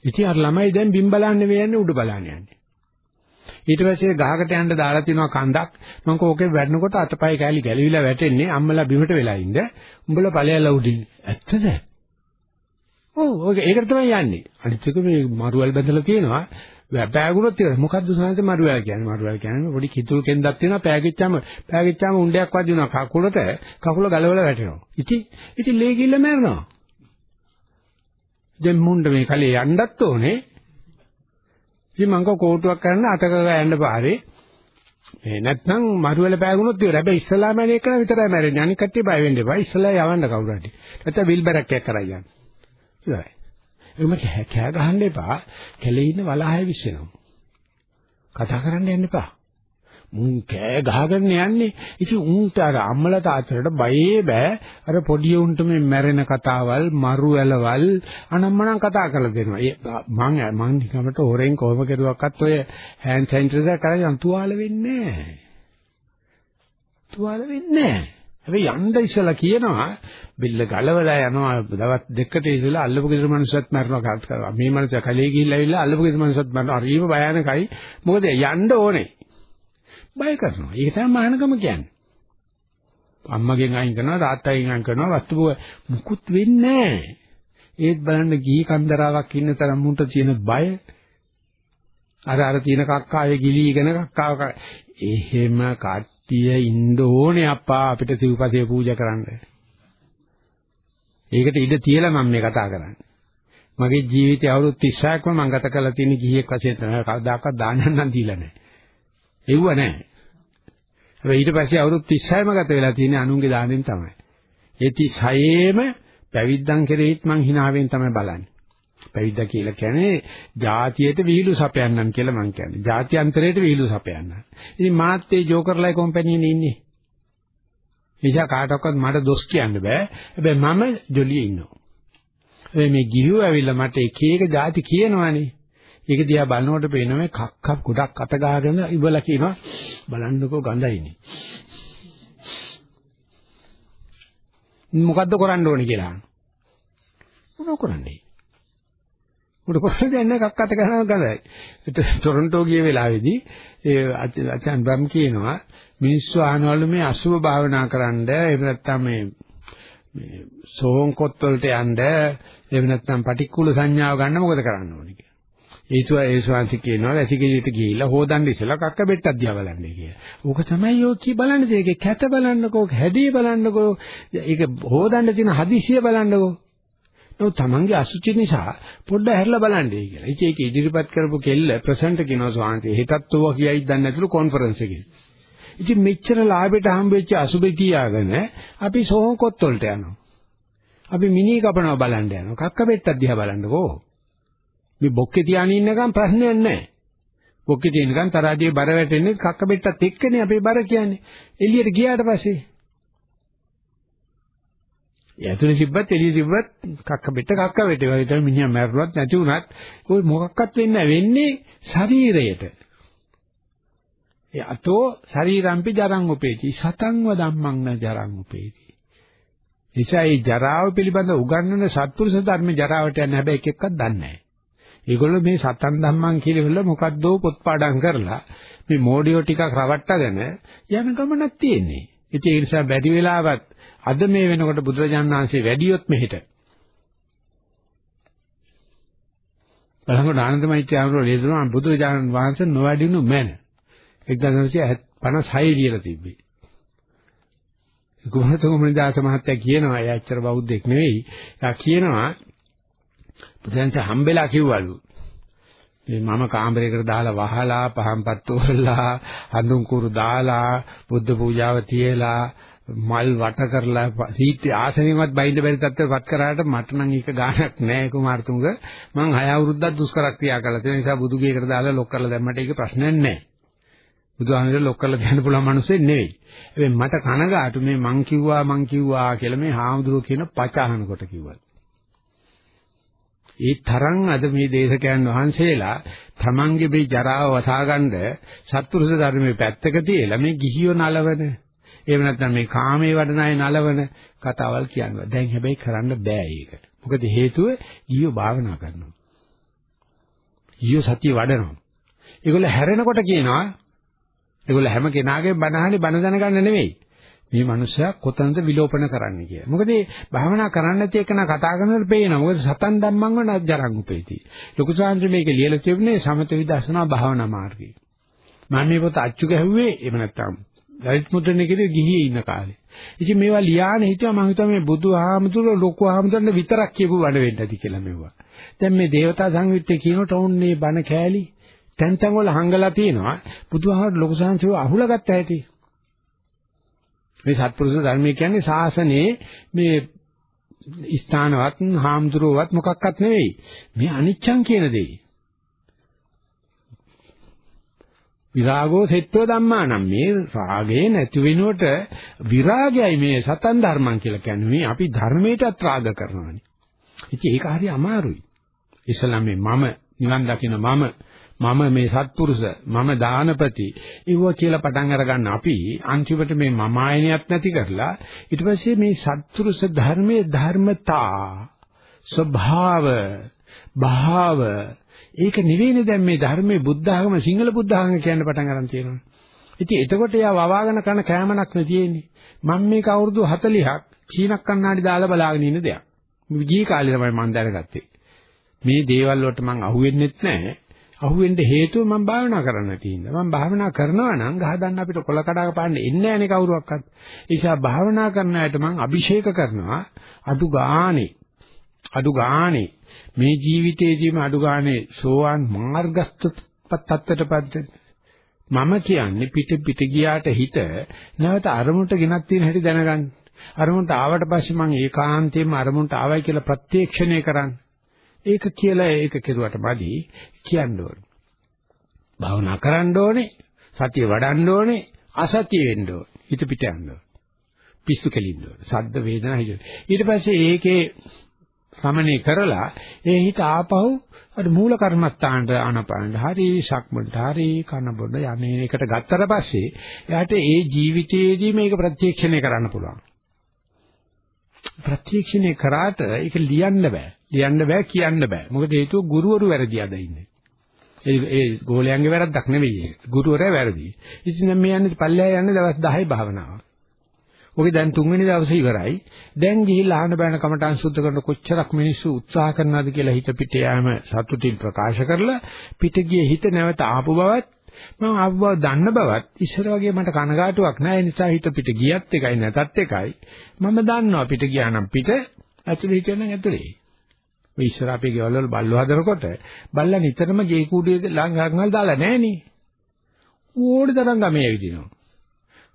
ඉතින් අර ළමයි දැන් බිම් බලන්න වෙන්නේ උඩ බලන්න යන්නේ. ඊට පස්සේ ගහකට යන්න දාලා තිනවා කන්දක්. මම කෝකේ වැඩනකොට අතපය කෑලි ගැලවිලා වැටෙන්නේ. අම්මලා බිමට වෙලා ඉන්න. උඹලා ඵලයලා උඩින්. ඇත්තද? ඔව්. ඔක ඒකට තමයි යන්නේ. අනිත් එක මේ මරුවල් බඳලා තියෙනවා. පෑගුණොත් ඉවරයි මොකද්ද සාංශ මරුවල් කියන්නේ මරුවල් කියන්නේ පොඩි කිතුල් කෙන්දක් තියෙනවා පෑගිච්චාම පෑගිච්චාම උණ්ඩයක් වදිනවා කකුලට කකුල ගලවලා වැටෙනවා ඉතින් ඉතින් ලේ කිල්ල මැරෙනවා දැන් මුණ්ඩ මේ කලේ යන්නත් ඕනේ ඉතින් මං කව කෝටුවක් කරන්න අතක යන්න පාරේ මේ නැත්නම් මරුවල පෑගුණොත් ඉවරයි. හැබැයි ඉස්සලා මැරෙන එක විතරයි මැරෙන්නේ. අනික කට්ටිය බය වෙන්න එපා. ඉස්සලා යවන්න කවුරු හරි. නැත්නම් විල් බැරක් එකක් කරා යන්න. ඉවරයි. එහම කෑ ගහන්න එපා. කැලේ ඉන්න වලහය විශ්වෙනවා. කතා කරන්න යන්න එපා. මුන් කෑ ගහගෙන යන්නේ. ඉතින් උන්ට අර අම්මලා තාත්තලට බයේ බෑ. අර පොඩි උන්ට මේ මැරෙන කතාවල්, මරු ඇලවල් අනම්මනම් කතා කරලා දෙනවා. ඒ මං මං නිකමට හොරෙන් කොහොම කෙරුවක්වත් ඔය හෑන්ඩ් සැනිටයිසර් කරගෙන තුවාල වෙන්නේ නැහැ. තුවාල වෙන්නේ නැහැ. හැබැයි යන්න ඉස්සලා කියනවා බිල්ල ගලවලා යනවා දවස් දෙකකට ඉස්සලා අල්ලපු ගෙදර මනුස්සයත් මරනවා මේ මනුස්සයා කලේ ගිහිල්ලා ඇවිල්ලා අල්ලපු ගෙදර මනුස්සයත් මරනවා හරිම භයානකයි මොකද යන්න ඕනේ බය කරනවා. ඒක තමයි මහානකම කියන්නේ. අම්මගෙන් අයින් කරනවා තාත්තගෙන් අයින් කරනවා වස්තුව මුකුත් වෙන්නේ නැහැ. ඒත් බලන්න ගිහි කන්දරාවක් ඉන්න තරම් මුන්ට තියෙන බය අර අර තියෙන කක්කාවේ ගිලීගෙන කක්කාව එහෙම කට්ටිය ඉන්න ඕනේ අප්පා අපිට සිව්පදේ පූජා කරන්න. ඒකට ඉඩ තියලා මම මේ කතා කරන්නේ. මගේ ජීවිතය අවුරුදු 36ක්ම මම ගත කරලා තියෙන ගිහියෙක් වශයෙන් තමයි කවදාකවත් දානයක් නම් දීලා නැහැ. එව්ව නැහැ. හැබැයි ඊට පස්සේ අවුරුදු 36ම ගත වෙලා තියෙන්නේ අනුන්ගේ දාණයෙන් තමයි. ඒ 36ෙම පැවිද්දන් කෙරෙහිත් මං hinaවෙන් තමයි බලන්නේ. පැවිද්දා කියලා කියන්නේ ජාතියට විහිළු සපයන්නන් කියලා මං කියන්නේ. ජාත්‍යන්තරයට විහිළු සපයන්නන්. ඉතින් මාත් ඒ ජෝකර්ලයි කම්පැනියේ ඉන්නේ. නිසා කාටවත් මට දොස් කියන්න බෑ. හැබැයි මම ජොලියේ ඉන්නවා. මේ ගිහියෝ ඇවිල්ලා මට එක එක ಜಾති කියනවනේ. ඒක දිහා බලනකොට පේනවා මේ කක්ක ගොඩක් අත ගහගෙන ඉවලා කියනවා බලන්නකෝ ගඳයිනේ. මොකද්ද කරන්න ඕනේ කියලා. මොනව කරන්නේ? උඩ කොහෙද යන්නේ කක්ක අත ගහනවා ගඳයි. ටොරන්ටෝ ගිය වෙලාවේදී ඒ අචාන් බ්‍රම් කියනවා මිනිස්සු අහනවලු මේ අසුභ භාවනා කරන්න එහෙම නැත්නම් මේ මේ සෝන් කොත් වලට යන්න එහෙම නැත්නම් පටික්කුල සංඥාව ගන්න මොකද කරන්න ඕනේ කියලා. ඒතුව ඒ ශාන්ති කියනවා වැසිකිළියට ගිහිල්ලා හොදන්න ඉස්සලා කක්ක බෙට්ටක් දිහා බලන්නේ කියලා. ඕක තමයි යෝ කී බලන්නේ ඒකේ කැත බලන්නකෝ හැදී බලන්නකෝ ඒක හොදන්න තියෙන හදිසිය බලන්නකෝ. නෝ තමන්ගේ අසුචි නිසා පොඩ්ඩ හැරලා බලන්නේ කියලා. ඉතින් ඒක ඉදිරිපත් කරපු කෙල්ල ප්‍රසන්ට් කියනවා ශාන්ති හෙටත් ඕවා කියයිද දන්නේ නැතුළු කොන්ෆරන්ස් එකේ. ඉතින් මෙච්චර ලාභයට හම්බෙච්ච අසුබේ තියාගෙන අපි සෝහන් කොත් වලට යනවා. අපි මිනි කපනවා බලන්න යනවා. කක්ක බෙට්ටක් දිහා බලන්නකෝ. මේ බොක්කේ තියාගෙන ඉන්නකම් ප්‍රශ්නයක් නැහැ. බොක්කේ තියෙනකම් තරාදියේ බර වැටෙන්නේ කක්ක බෙට්ටත් එක්කනේ අපේ බර කියන්නේ. එළියට ගියාට පස්සේ යතුනේ තිබ්බත් එළිය තිබ්බත් කක්ක බෙට්ට කක්ක බෙට්ට වගේ තමයි මිනිහා මැරුණත් නැති වුණත් ওই මොකක්වත් වෙන්නේ වෙන්නේ ශරීරයට. ඒ අතෝ ශරීරම්පි ජරං උපේති සතංව ධම්මං න ජරං උපේති. එනිසා මේ ජරාව පිළිබඳ උගන්වන සත්පුරුෂ ධර්ම ජරාවට යන හැබැයි එක එකක් දන්නේ නැහැ. ඒගොල්ලෝ මේ සතන් ධම්මං කියලා මොකද්දෝ පොත්පාඩම් කරලා මේ මෝඩියෝ ටිකක් රවට්ටගෙන යන ගමනක් තියෙන්නේ. ඉතින් ඒ නිසා බැරි වෙලාවත් අද මේ වෙනකොට බුදුරජාණන් වහන්සේ වැඩියොත් මෙහෙට බලංගොඩ ආනන්දමයිත්‍යාවරෝ ලේදුනා බුදුරජාණන් වහන්සේ නොවැඩිනු මැන 1956 ලියලා තිබ්බේ. කුමාරතුංග මහත්තයා කියනවා එයා ඇත්තට බෞද්ධෙක් නෙවෙයි. එයා කියනවා බුදුන්සේ හම්බෙලා කිව්වලු. මේ මම කාමරයකට දාලා වහලා පහන්පත්තු වලලා හඳුන් කුරු දාලා බුද්ධ පූජාව තියලා මල් වට කරලා සීත් ආසනෙවත් බයින්ද බැරි තත්ත්වයකට කරාට මට නම් ඒක ගාණක් නෑ කුමාරතුංග. මං හය අවුරුද්දක් දුෂ්කර ක්‍රියා කළා. ඒ නිසා බුදු ගේකට දාලා ලොක් කරලා දැම්මට ඒක ප්‍රශ්නයක් නෑ. බුදුහාමර ලොක් කරලා දෙන්න පුළුවන් මිනිස්සෙක් නෙවෙයි. හැබැයි මට කනගාටු මේ මං කිව්වා මං කිව්වා කියලා මේ හාමුදුරුවෝ කියන පචාහන කොට කිව්වා. ඒ තරම් අද මේ දේශකයන් වහන්සේලා තමන්ගේ මේ ජරාව වසාගන්න සත්පුරුෂ ධර්මයේ පැත්තක තියලා මේ ගිහියෝ නලවන එහෙම නැත්නම් මේ කාමයේ වඩන අය නලවන කතාවල් කියනවා. දැන් හැබැයි කරන්න බෑ ඒක. මොකද හේතුව ගිහියෝ භාවනා කරනවා. ගිහියෝ සතිය වඩනවා. ඒගොල්ලෝ හැරෙනකොට කියනවා ඒගොල්ලෝ හැම කෙනාගේම බණහනේ බණ දැනගන්න නෙවෙයි. මේ මනුස්සයා කොතනද විලෝපන කරන්න කියලා. මොකද මේ භාවනා කරන්න නැති එකන කතා කරනකොට පේනවා. මොකද සතන් ධම්මං වන ජරං උපේති. ලොකු සාංශ මේක ලියලා තිබුණේ සමත විදර්ශනා භාවනා මාර්ගය. මම මේ පොත අච්චු ගැහුවේ එහෙම නැත්නම් ලලිත් මුද්‍රණය කිව්වේ ගිහියේ ඉන්න කාලේ. ඉතින් මේවා ලියාන හිතුවා මම හිතුවා මේ බුදුහාමුදුරුවෝ ලොකු හාමුදුරන් විතරක් කියපු වැඩ වෙන්න ඇති කියලා මෙවුවා. දැන් මේ දේවතා සංයුත්තේ කියනකොට ඕන්නේ බණ කෑලි තැන් තැන් වල හංගලා තියෙනවා. බුදුහාමුදුරුවෝ ලොකු සංසව අහුලා ගත්ත හැටි. මේ සත්පුරුෂ ධර්මය කියන්නේ ශාසනයේ මේ ස්ථානවත් හාමුදුරුවවත් මොකක්වත් නෙවෙයි. මේ අනිච්ඡං කියන දෙයි. විරාගෝ සෙට්ටෝ ධම්මානම් මේ රාගේ නැති වෙනුවට විරාගයයි මේ සතන් ධර්මං කියලා කියන්නේ මේ අපි ධර්මයටත් රාග කරනවානේ. ඉතින් ඒක හරි අමාරුයි. ඉස්ලාම මේ මම නිවන් දකින මම මම මේ සත්පුරුෂ මම දානපති ඉව කියලා පටන් අරගන්න අපි අන්තිමට මේ මම ආයනියක් නැති කරලා ඊට පස්සේ මේ සත්පුරුෂ ධර්මයේ ධර්මතා ස්වභාව භාව ඒක නෙවෙයිනේ දැන් මේ ධර්මයේ බුද්ධ ආගම සිංහල බුද්ධ ආගම කියන්න පටන් ගන්න තියෙනවා. ඉතින් එතකොට එයා වවාගෙන කරන කෑමනක් නෙ තියෙන්නේ. මම මේක අවුරුදු 40ක් චීනක් කන්නාඩි දාලා බලාගෙන ඉන්න දෙයක්. ගිහි කාලේ තමයි මම දැනගත්තේ. මේ දේවල් වලට මම අහුවෙන්නෙත් නැහැ. අහුවෙන්න හේතුව මම භාවනා කරන්න තියෙනවා. මම භාවනා කරනවා නම් ගහදන්න අපිට කොල කඩාක පාන්න එන්නේ නැහනේ කවුරුවක්වත්. ඒ නිසා භාවනා කරන අයට මම අභිෂේක කරනවා අඩු ගානේ අඩු ගානේ මේ ජීවිතයේදීම අඩු ගානේ සෝවාන් මාර්ගස්ත තත්ත්වයටපත් මම කියන්නේ පිට පිට ගියාට හිත නැවත අරමුණට ගෙනත් තියෙන හැටි දැනගන්න. අරමුණට ආවට පස්සේ මම ඒකාන්තයෙන්ම අරමුණට ආවයි කියලා ප්‍රත්‍යක්ෂණය කරන්න. ඒක කියලා ඒක කෙරුවට මදි කියන්න ඕනේ. භාවනා කරන්න ඕනේ, සතිය වඩන්න ඕනේ, අසතිය වෙන්න ඕනේ. හිත පිට යන්න ඕනේ. පිස්සු කෙලින්න ඕනේ. සද්ද වේදනා හිත. ඊට පස්සේ ඒකේ සමනය කරලා ඒ හිත ආපහු අර මූල කර්මස්ථානට ආනපානට හරි ශක්මන්ට හරි කන බොඩ යන්නේ එකට ගත්තට පස්සේ එයාට ඒ ජීවිතයේදී මේක ප්‍රත්‍යක්ෂණය කරන්න පුළුවන්. ප්‍රත්‍යක්ෂණය කරාට ඒක ලියන්න බෑ. ලියන්න බෑ කියන්න බෑ. මොකද හේතුව ගුරුවරු වැරදි අද ඉන්නේ. ඒ ඒ ගෝලයන්ගේ වැරද්දක් නෙවෙයි ඒක. ගුරුවරයා වැරදි. ඉතින් මේ යන්නේ පල්ලෙහා යන්නේ දවස් 10 භාවනාවක්. ඔකේ දැන් තුන්වෙනි දවසේ ඉවරයි. දැන් ගිහිල්ලා අහන්න බෑන කමටහන් සුද්ධ කරන කොච්චරක් මිනිස්සු උත්සාහ කරනවද කියලා හිත පිට යාම සතුටින් ප්‍රකාශ කරලා පිට ගියේ හිත නැවත ආපු බවත් මම ආපු බව දන්න බවත් ඉස්සර වගේ මට කනගාටුවක් නැහැ. ඒ නිසා හිත පිට ගියත් එකයි නැතත් එකයි. මම දන්නවා පිට ගියා නම් පිට ඇතුලේ හිටියනම් ඇතුලේ. ඔය ඉස්සර අපේ ගෙවල් වල බල්ලෝ හදනකොට බල්ලා නිතරම ගේ කූඩුවේ ළඟ ළඟල් දාලා නැහනේ. ඕඩි තරම් ගමේ ඇවිදිනවා.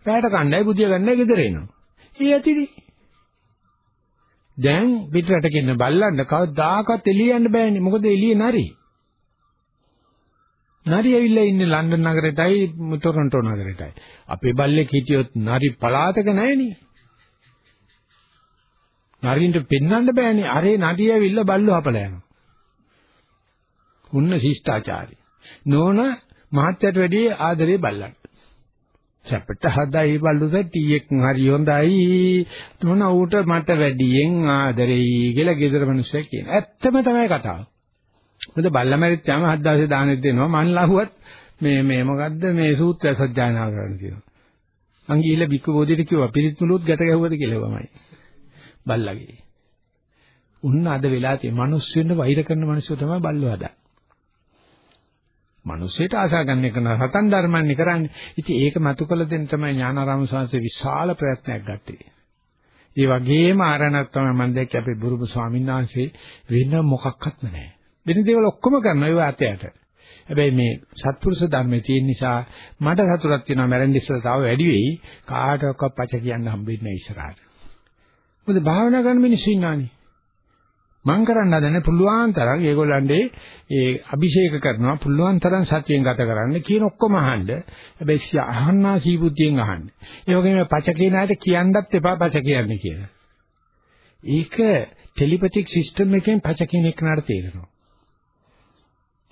රැයට කණ්ඩායි බුදිය ගන්නයි ගෙදර එනවා. ඒ ඇතිදි. දැන් පිටරට කෙන බල්ලන්න කවදාකවත් එළිය යන්න බෑනේ. මොකද එළිය නරි. නරි ඇවිල්ලා ඉන්නේ ලන්ඩන් නගරෙටයි ටොරන්ටෝ නගරෙටයි. අපේ බල්ලෙක් හිටියොත් නරි පලාතක නැහෙනේ. නරින්ට පෙන්වන්න බෑනේ. අරේ නඩිය ඇවිල්ලා බල්ලෝ හපලා යනවා. උන්න ශිෂ්ටාචාරي. නෝන මහත්යට වැඩිය ආදරේ බල්ලන්ට. සැපට හදයි බල්ලුද ටීයක් හරි හොඳයි මොන ඌට මට වැඩියෙන් ආදරෙයි කියලා ගෙදර මිනිස්සු කියන. ඇත්තම තමයි කතාව. මොකද බල්ලා මැරිච්චාම හත් දවසේ දානෙත් දෙනවා මන් ලහුවත් මේ මේ මොකද්ද මේ සූත්‍රය සත්‍යයනා කරන්න කියනවා. මං ගිහිල්ලා බික්ක බෝධියට කිව්වා පිරිත් මුලුත් ගැට ගැහුවද කියලා වමයි. බල්ලාගේ. උන්න අද වෙලා තියෙන මිනිස්සුන්ව වෛර කරන මිනිස්සු තමයි බල්ලෝ හදන්නේ. මිනිස්සෙට ආසා ගන්න එක නෑ සතන් ධර්මන්නේ කරන්නේ. ඉතින් ඒක මතු කළ දෙන්න තමයි ඥානාරාම සංසේ විශාල ප්‍රයත්නයක් ගත්තේ. ඒ වගේම ආරණක් තමයි මම දැක්කේ අපේ බුරුම ස්වාමීන් වහන්සේ වෙන මොකක්වත් නැහැ. වෙන දේවල් ඔක්කොම කරනවා ඒව ඇතයට. හැබැයි මේ සත්පුරුෂ ධර්මයේ තියෙන නිසා මට සතුටක් තියෙනවා මැරෙන්න ඉස්සෙල්ලා තව වැඩි වෙයි කාටවත් පච කියන්න හම්බෙන්නේ නැහැ ඉස්සරහට. මොකද භාවනා කරන මිනිස්සු ඉන්නවනේ. මං කරන්න හදන්නේ පුළුවන් තරම් ඒගොල්ලන්ගේ ඒ අභිෂේක කරනවා පුළුවන් තරම් සත්‍යයෙන් ගත කරන්න කියන ඔක්කොම අහන්න. හැබැයි අහන්නා සීබුද්ධියෙන් අහන්න. ඒ වගේම පච කියන අයට කියන්නත් එපා පච කියන්නේ කියලා. ඒක ටෙලිපැතික් සිස්ටම් එකෙන් පච කියන එක නඩ තේරෙනවා.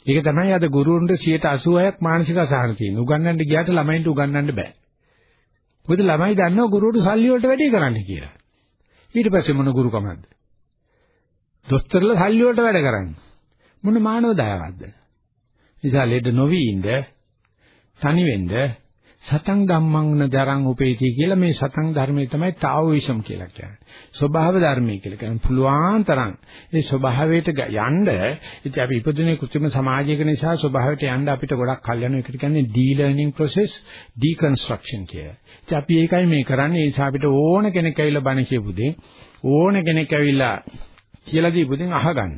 ඒක තමයි අද ගුරුවරුන්ට 86ක් මානසික අසහන තියෙන. උගන්වන්න ගියාට ළමයින්ට උගන්වන්න බෑ. මොකද ළමයි දන්නවා ගුරුවරු සල්ලි වලට වැඩි කරන්න කියලා. ඊට පස්සේ මොන ගුරුකමක්ද? දොස්තරලා සල්ලි වලට වැඩ කරන්නේ. මොන මානව දයාවක්ද? නිසා ලෙඩ නොවි ඉඳ තනි වෙන්න සතං ධම්මං නදරං උපේති කියලා මේ සතං ධර්මයේ තමයි තාවෝයිසම් කියලා කියන්නේ. ස්වභාව ධර්මයේ කියලා කියන්නේ පුළුවන් තරම් මේ ස්වභාවයට යන්න ඉතින් අපි ඉපදුනේ කෘත්‍රිම සමාජයක නිසා ස්වභාවයට යන්න අපිට ගොඩක් කල් යන එකට කියන්නේ ඩී ලර්නින් process deconstruction කියලා. ඉතින් අපි ඒකයි මේ කරන්නේ ඒ නිසා අපිට ඕන කෙනෙක් ඇවිල්ලා බණ කියපු දේ ඕන කෙනෙක් ඇවිල්ලා කියලා දීපු දෙන් අහගන්න.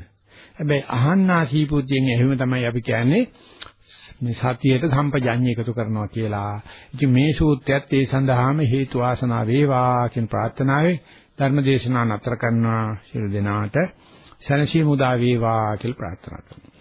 හැබැයි අහන්නා සීපුද්ධියෙන් එහෙම තමයි අපි කියන්නේ මේ සතියට සම්පජඤ්ඤය එකතු කරනවා කියලා. ඉතින් මේ සූත්‍රයත් ඒ සඳහාම හේතු වාසනා වේවා කියන ප්‍රාර්ථනාවෙන් ධර්ම දේශනාව නතර කරනවා ශිරු දෙනාට සනසි මුදා වේවා කියලා ප්‍රාර්ථනා කරනවා.